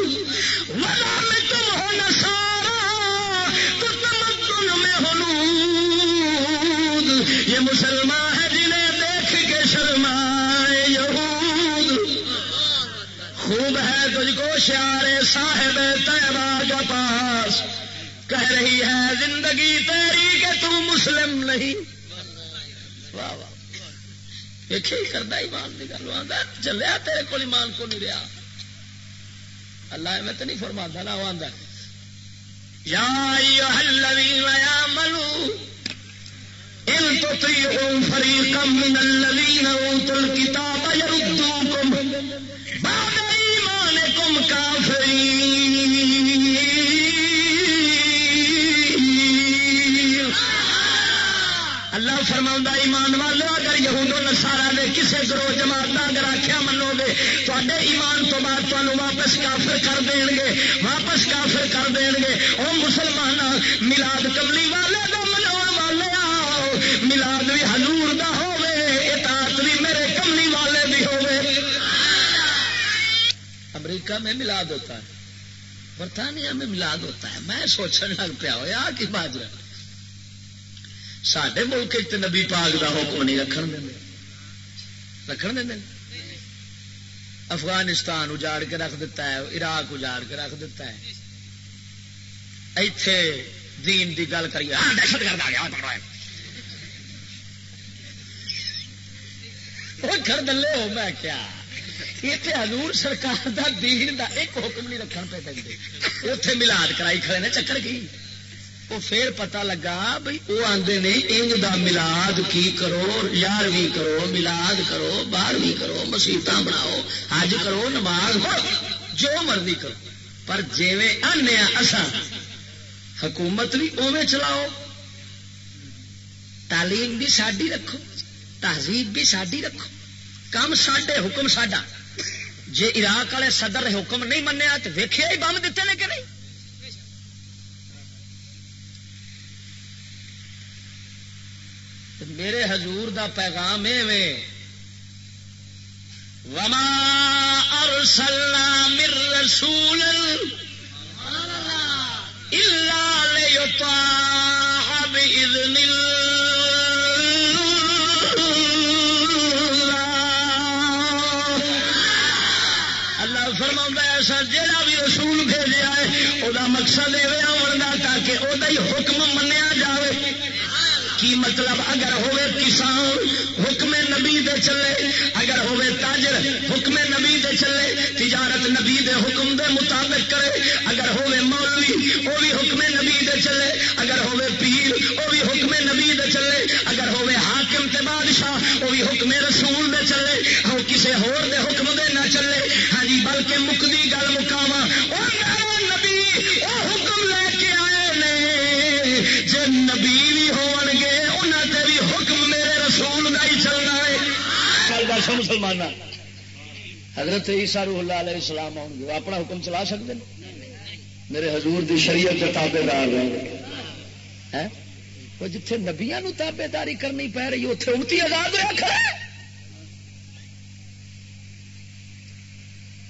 ولا میں تم ہو نسارا تو تمکن میں ہنود یہ مسلمان ہے جنہیں دیکھ کے شرمائے یہود۔ خوب ہے تجھ کو شعر صاحب تیبا کا پاس۔ کہہ رہی ہے، زندگی تیری کہ تم مسلم نہیں۔ واہ واہ۔ دیکھے ہی کرتا ایمان کی گل؟ آتا چلیا تیرے کو ایمان کو نہیں رہا؟ اللہ میں تو نہیں فرما نا، وہ آتا یا منو ان من اوتوا الكتاب يردوكم بعد اللہ فرما ایمان والے اگر یہود نسارا دے کسے گروہ جماعت اگر آخیا منو گے تے ایمان تو بعد تمہیں واپس کافر کر دیں گے واپس کافر کر دیں گے وہ مسلمان ملاد کملی والے کا منو والے آؤ ملاد بھی ہزور کا ہوات بھی میرے کملی والے بھی ہوے امریکہ میں ملاد ہوتا ہے، برطانیہ میں ملاد ہوتا ہے۔ میں سوچنے لگ پیا ہوا کہ باجرا سڈے ملک نبی پاک دا حکم نہیں رکھ دیں رکھ دیں افغانستان اجاڑ کے رکھ دیتا ہے، عراق اجاڑ کے رکھ دیتا ہے۔ ایتھے دین دی گل کریے۔ ہاں دہشت گرد آ گیا گھر دلے ہو، میں کیا؟ یہ حضور سرکار دا دین دا ایک حکم نہیں رکھن پہ دیں اتنے ملاد کرائی کھڑے نے، چکر کی؟ وہ پھر پتا لگا بھائی وہ آدھے نہیں، انج دا ملاد کی کرو، یارویں کرو، ملاد کرو بارہویں کرو مسیت بناؤ، حج کرو، نماز جو مرضی کرو۔ پر جیویں آنے اصا حکومت بھی اوے چلاؤ۔ تعلیم بھی ساری رکھو، تہذیب بھی ساری رکھو۔ کام سڈے حکم ساڈا۔ جے عراق والے صدر حکم نہیں منیا تو ویخیا ہی بم دیتے نے کہ نہیں؟ میرے حضور دا پیغام ایویں۔ وما ارسلنا من رسول الا ليطاع باذن ایسا جڑا بھی رسول بھیجا ہے او دا مقصد ایویں ہوندا تاکہ او حکم منیا کی مطلب اگر ہوئے کسان حکم نبی دے چلے، اگر ہوئے تاجر حکم نبی دے چلے، تجارت نبی دے حکم دے مطابق کرے، اگر ہوئے مولوی وہ بھی حکم نبی دے چلے، اگر ہوئے پیر وہ بھی حکم نبی دے چلے، اگر ہوئے حاکم تے بادشاہ وہ بھی حکم رسول دے چلے وہ کسے ہور دے حکم دے نہ چلے ہاں جی بلکہ مکدی گل مکاوا نبی وہ حکم لے کے آئے نے، جے نبی بھی ہو سو مسلمان حضرت عیسیٰ روح اللہ علیہ السلام آؤ گے۔ اپنا حکم چلا سکتے ہیں؟ میرے حضور دی شریعت کے تابے دار رہے جتھے نبیا تابے داری کرنی پی رہی اتنے امتی آزاد ہوا کھڑا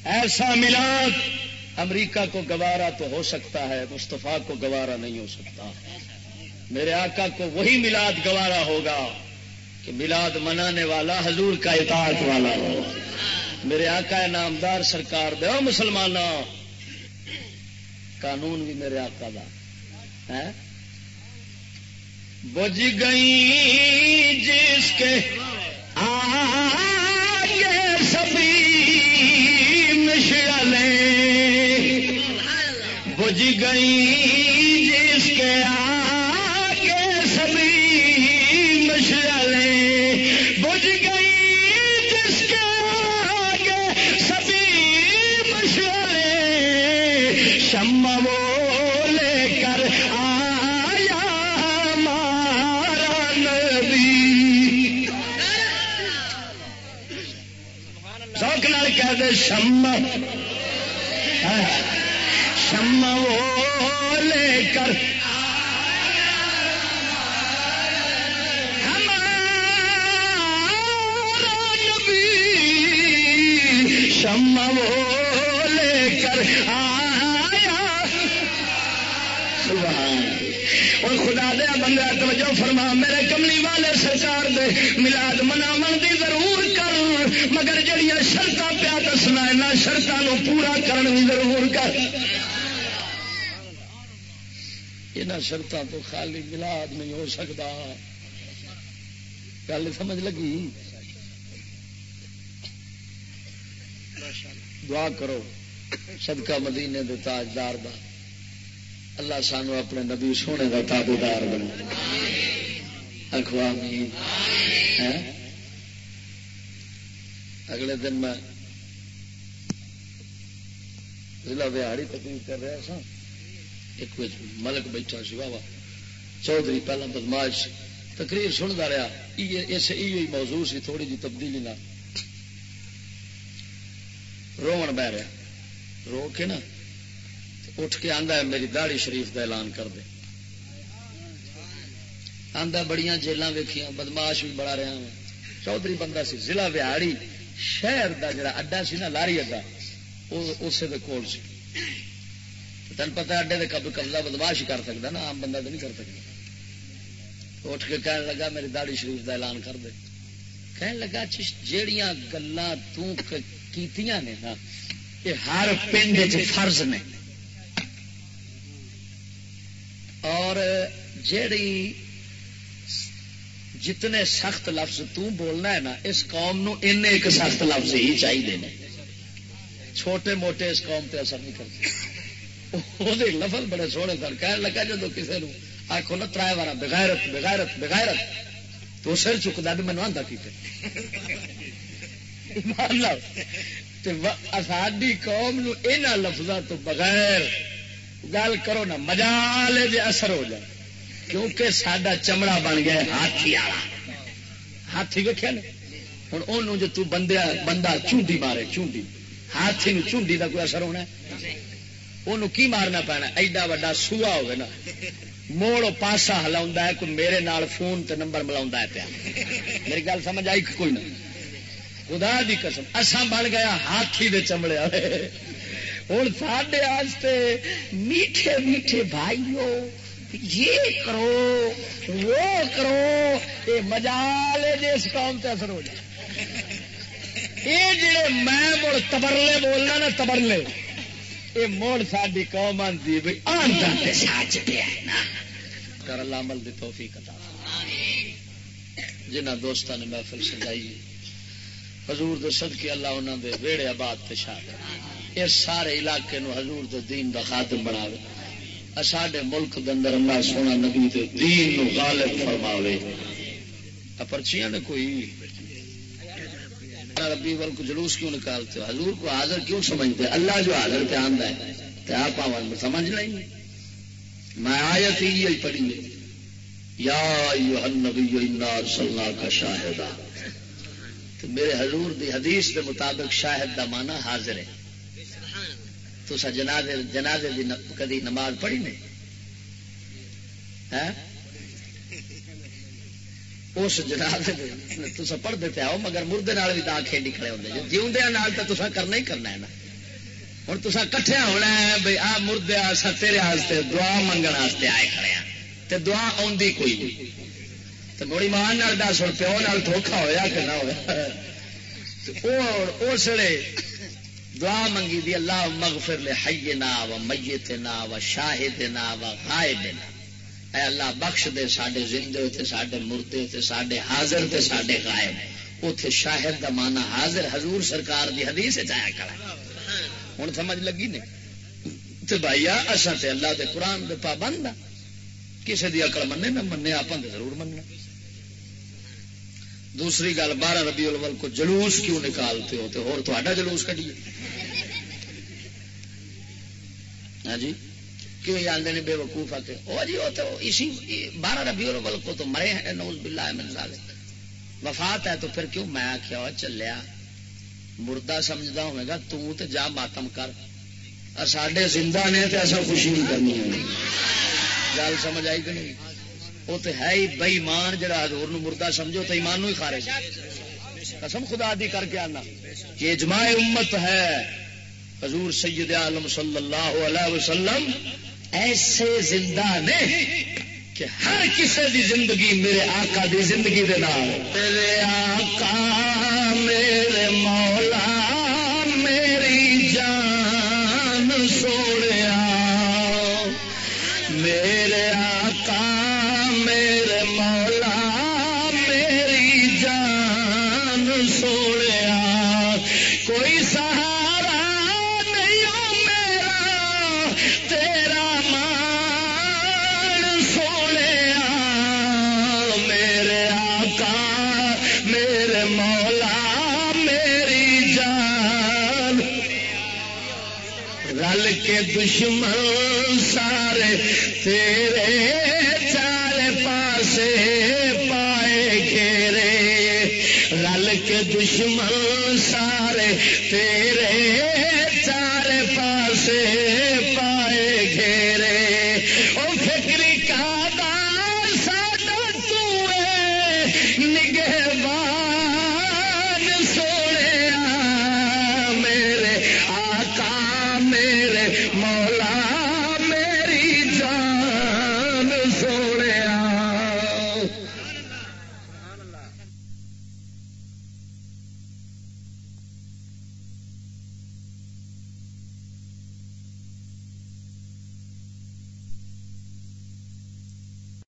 ایسا ملاد امریکہ کو گوارا تو ہو سکتا ہے مستفا کو گوارا نہیں ہو سکتا۔ میرے آقا کو وہی ملاد گوارا ہوگا۔ کہ ملاد منانے والا، حضور کا اطاعت والا ہو۔ میرے آقا نامدار سرکار دے مسلمان قانون بھی میرے آقا دا۔ بج گئی جس کے آگے سبھی مشعلیں بج گئی جس کے آگے شم ہاں۔ شم وہ لے کر۔ شم وہ لے کر آیا۔ اور خدا دیا بندہ توجہ فرما، میرے کملی والے سرکار دے ملاد مناو دی ضرور دسنا یہاں شرطوں پورا کرن بھی ضرور کر یہاں شرطوں تو خالی ملاد نہیں ہو سکتا۔ گل سمجھ لگی؟ دعا کرو، صدقہ مدینے دے تاجدار دا۔ اللہ سانو اپنے نبی سونے کا تابے دار بنا اخوامی اگلے دن میں ضلع بہاڑی تقریر کر رہا سا ایک ملک بیٹھا سی بابا چودھری پہلا بدماش تقریر سنتا رہا۔ اس موضوع سی، تھوڑی جی تبدیلی نہ رو بہ رہا۔ رو کے نا اٹھ کے آندا ہے، میری داڑی شریف کا اعلان کر دے۔ آندا بڑی جیلان ویکیا بدماش بھی بڑا رہا ہوں چودھری بندہ سی، ضلع وہاڑی شہر دا جڑا اڈا سی نا، لاری اڈا۔ اسے کول سی۔ تین پتا اڈے کے قبل قبضہ بدماش کر سکتا نا، عام بندہ تو نہیں کر سکتا اٹھ کے کہنے لگا، میری داڑی شریف کا اعلان کر دے۔ کہنے لگا جیڑیاں گلان کیتیاں نے نا، یہ ہر پنڈ فرض نے۔ اور جیڑی جتنے سخت لفظ تو بولنا ہے نا، اس قوم نو ایک سخت لفظ ہی چاہیے چھوٹے موٹے اس قوم پہ اثر نہیں کرتے۔ وہ لفظ بڑے سونے سن۔ کہ لگا جدو کسی نے آخو نا ترائے بارہ بغیرت بغیرت بغیرت۔ تو سر چکتا بھی مینو آتا کی ساری قوم نو لفظوں تو بغیر گل کرو نا مجال جی اثر ہو جائے۔ کیونکہ سڈا چمڑا بن گیا ہاتھی والا۔ ہاتھی ویکیا نا؟ ہوں وہ جو بندہ بندہ چونڈی مارے چونڈی ہاتھی نو چونڈی کا کوئی اثر ہونا وہ کی مارنا پینا؟ ایڈا وا سوا ہوگا نا موڑ پاسا ہلا ہے، کوئی میرے نال فون تے نمبر ملا پیا۔ میری گل سمجھ آئی کوئی نہ؟ خدا دی قسم، اساں بن گیا ہاتھی دے چمڑے والے۔ ہوں سڈے میٹھے میٹھے بھائیو، یہ کرو، وہ کرو، یہ مجال جی اس قوم سے اثر ہو جائے۔ یہ جڑے میں مڑ تبرلے بولنا نا تبرلے یہ موڑ ساری قوم آتی بھائی کر اللہ عمل دی توفیق عطا جنہ دوستوں نے محفل سجائی حضور دے صدقے اللہ انہوں دے ویڑے آباد تے شاد اس سارے علاقے نو حضور دے دین دا خاتم بناوے۔ ساڈے ملک دے اندر اللہ سونا نبی دے دین نو غالب فرماوے۔ پرچیاں نے کوئی ربی ول کو جلوس کیوں نکالتے ہو؟ حضور کو حاضر کیوں سمجھتے اللہ جو حاضر پہ آندہ ہے تو آپ آواز سمجھ لیں گے؟ میں آیت ہی پڑھی ہے۔ یا کا شاہدہ۔ تو میرے حضور دی حدیث کے مطابق شاہد دا مانا حاضر ہے۔ تو سا جنازے جنازے دی کدی نماز پڑھی نہیں؟ ہاں؟ اس جنازے تو پڑھتے تھے آؤ، مگر مردے بھی داغ کھیڈی کھڑے ہوتے جی جیوندے ہاں تو کرنا ہی کرنا ہے نا۔ ہوں تصا کٹھیا ہونا ہے بھائی آ مردے آسا تیرے آستے دعا منگنے آئے کھڑے ہیں دعا آدھی کوئی نہیں۔ تو بڑی مان دس ہوں پیو نال دھوکھا ہوا کہ نہ ہوا اس لیے دعا منگی دی اللہ مغفر لے حی نا و میت نا و شاہد نا و غائب نا اے اللہ بخش دے سڈے زندے تے سڈے مردے تے سڈے حاضر تے سڈے غائب۔ اتے شاہد دا مانا حاضر حضور سرکار دی حدیث چایا کرا ہوں سمجھ لگی نے؟ تو بھائی اصا تے اللہ دے قرآن دے پابند ہاں۔ کسی دی اکل منے نہ منے آپ ضرور مننا۔ دوسری گل، بارہ ربی الاول کو جلوس کیوں نکالتے ہو؟ تو اور تا جلوس کٹیے ہاں جی؟ کیوں آدھے نے بے وقوف آتے؟ او جی وہ تو اسی بارہ ربی الاول کو تو مرے ہیں نوز باللہ من ذالک۔ وفات ہے تو پھر کیوں؟ میں آخیا چلیا۔ مردہ سمجھتا ہوئے گا، تو تے جا ماتم کر۔ ساڈے زندہ نے تو ایسا خوشی نہیں کرنی ہے گل سمجھ آئی کہ نہیں؟ وہ تو ہے ہی بئی مان جڑا حضور نو مردہ سمجھو تو ایمان ہی خارج۔ قسم خدا دی کر کے آنا۔ کہ اجماع امت ہے۔ حضور سید عالم صلی اللہ علیہ وسلم ایسے زندہ نے کہ ہر کسی دی زندگی میرے آقا دی زندگی دے نال۔ میرے آقا میرے مولا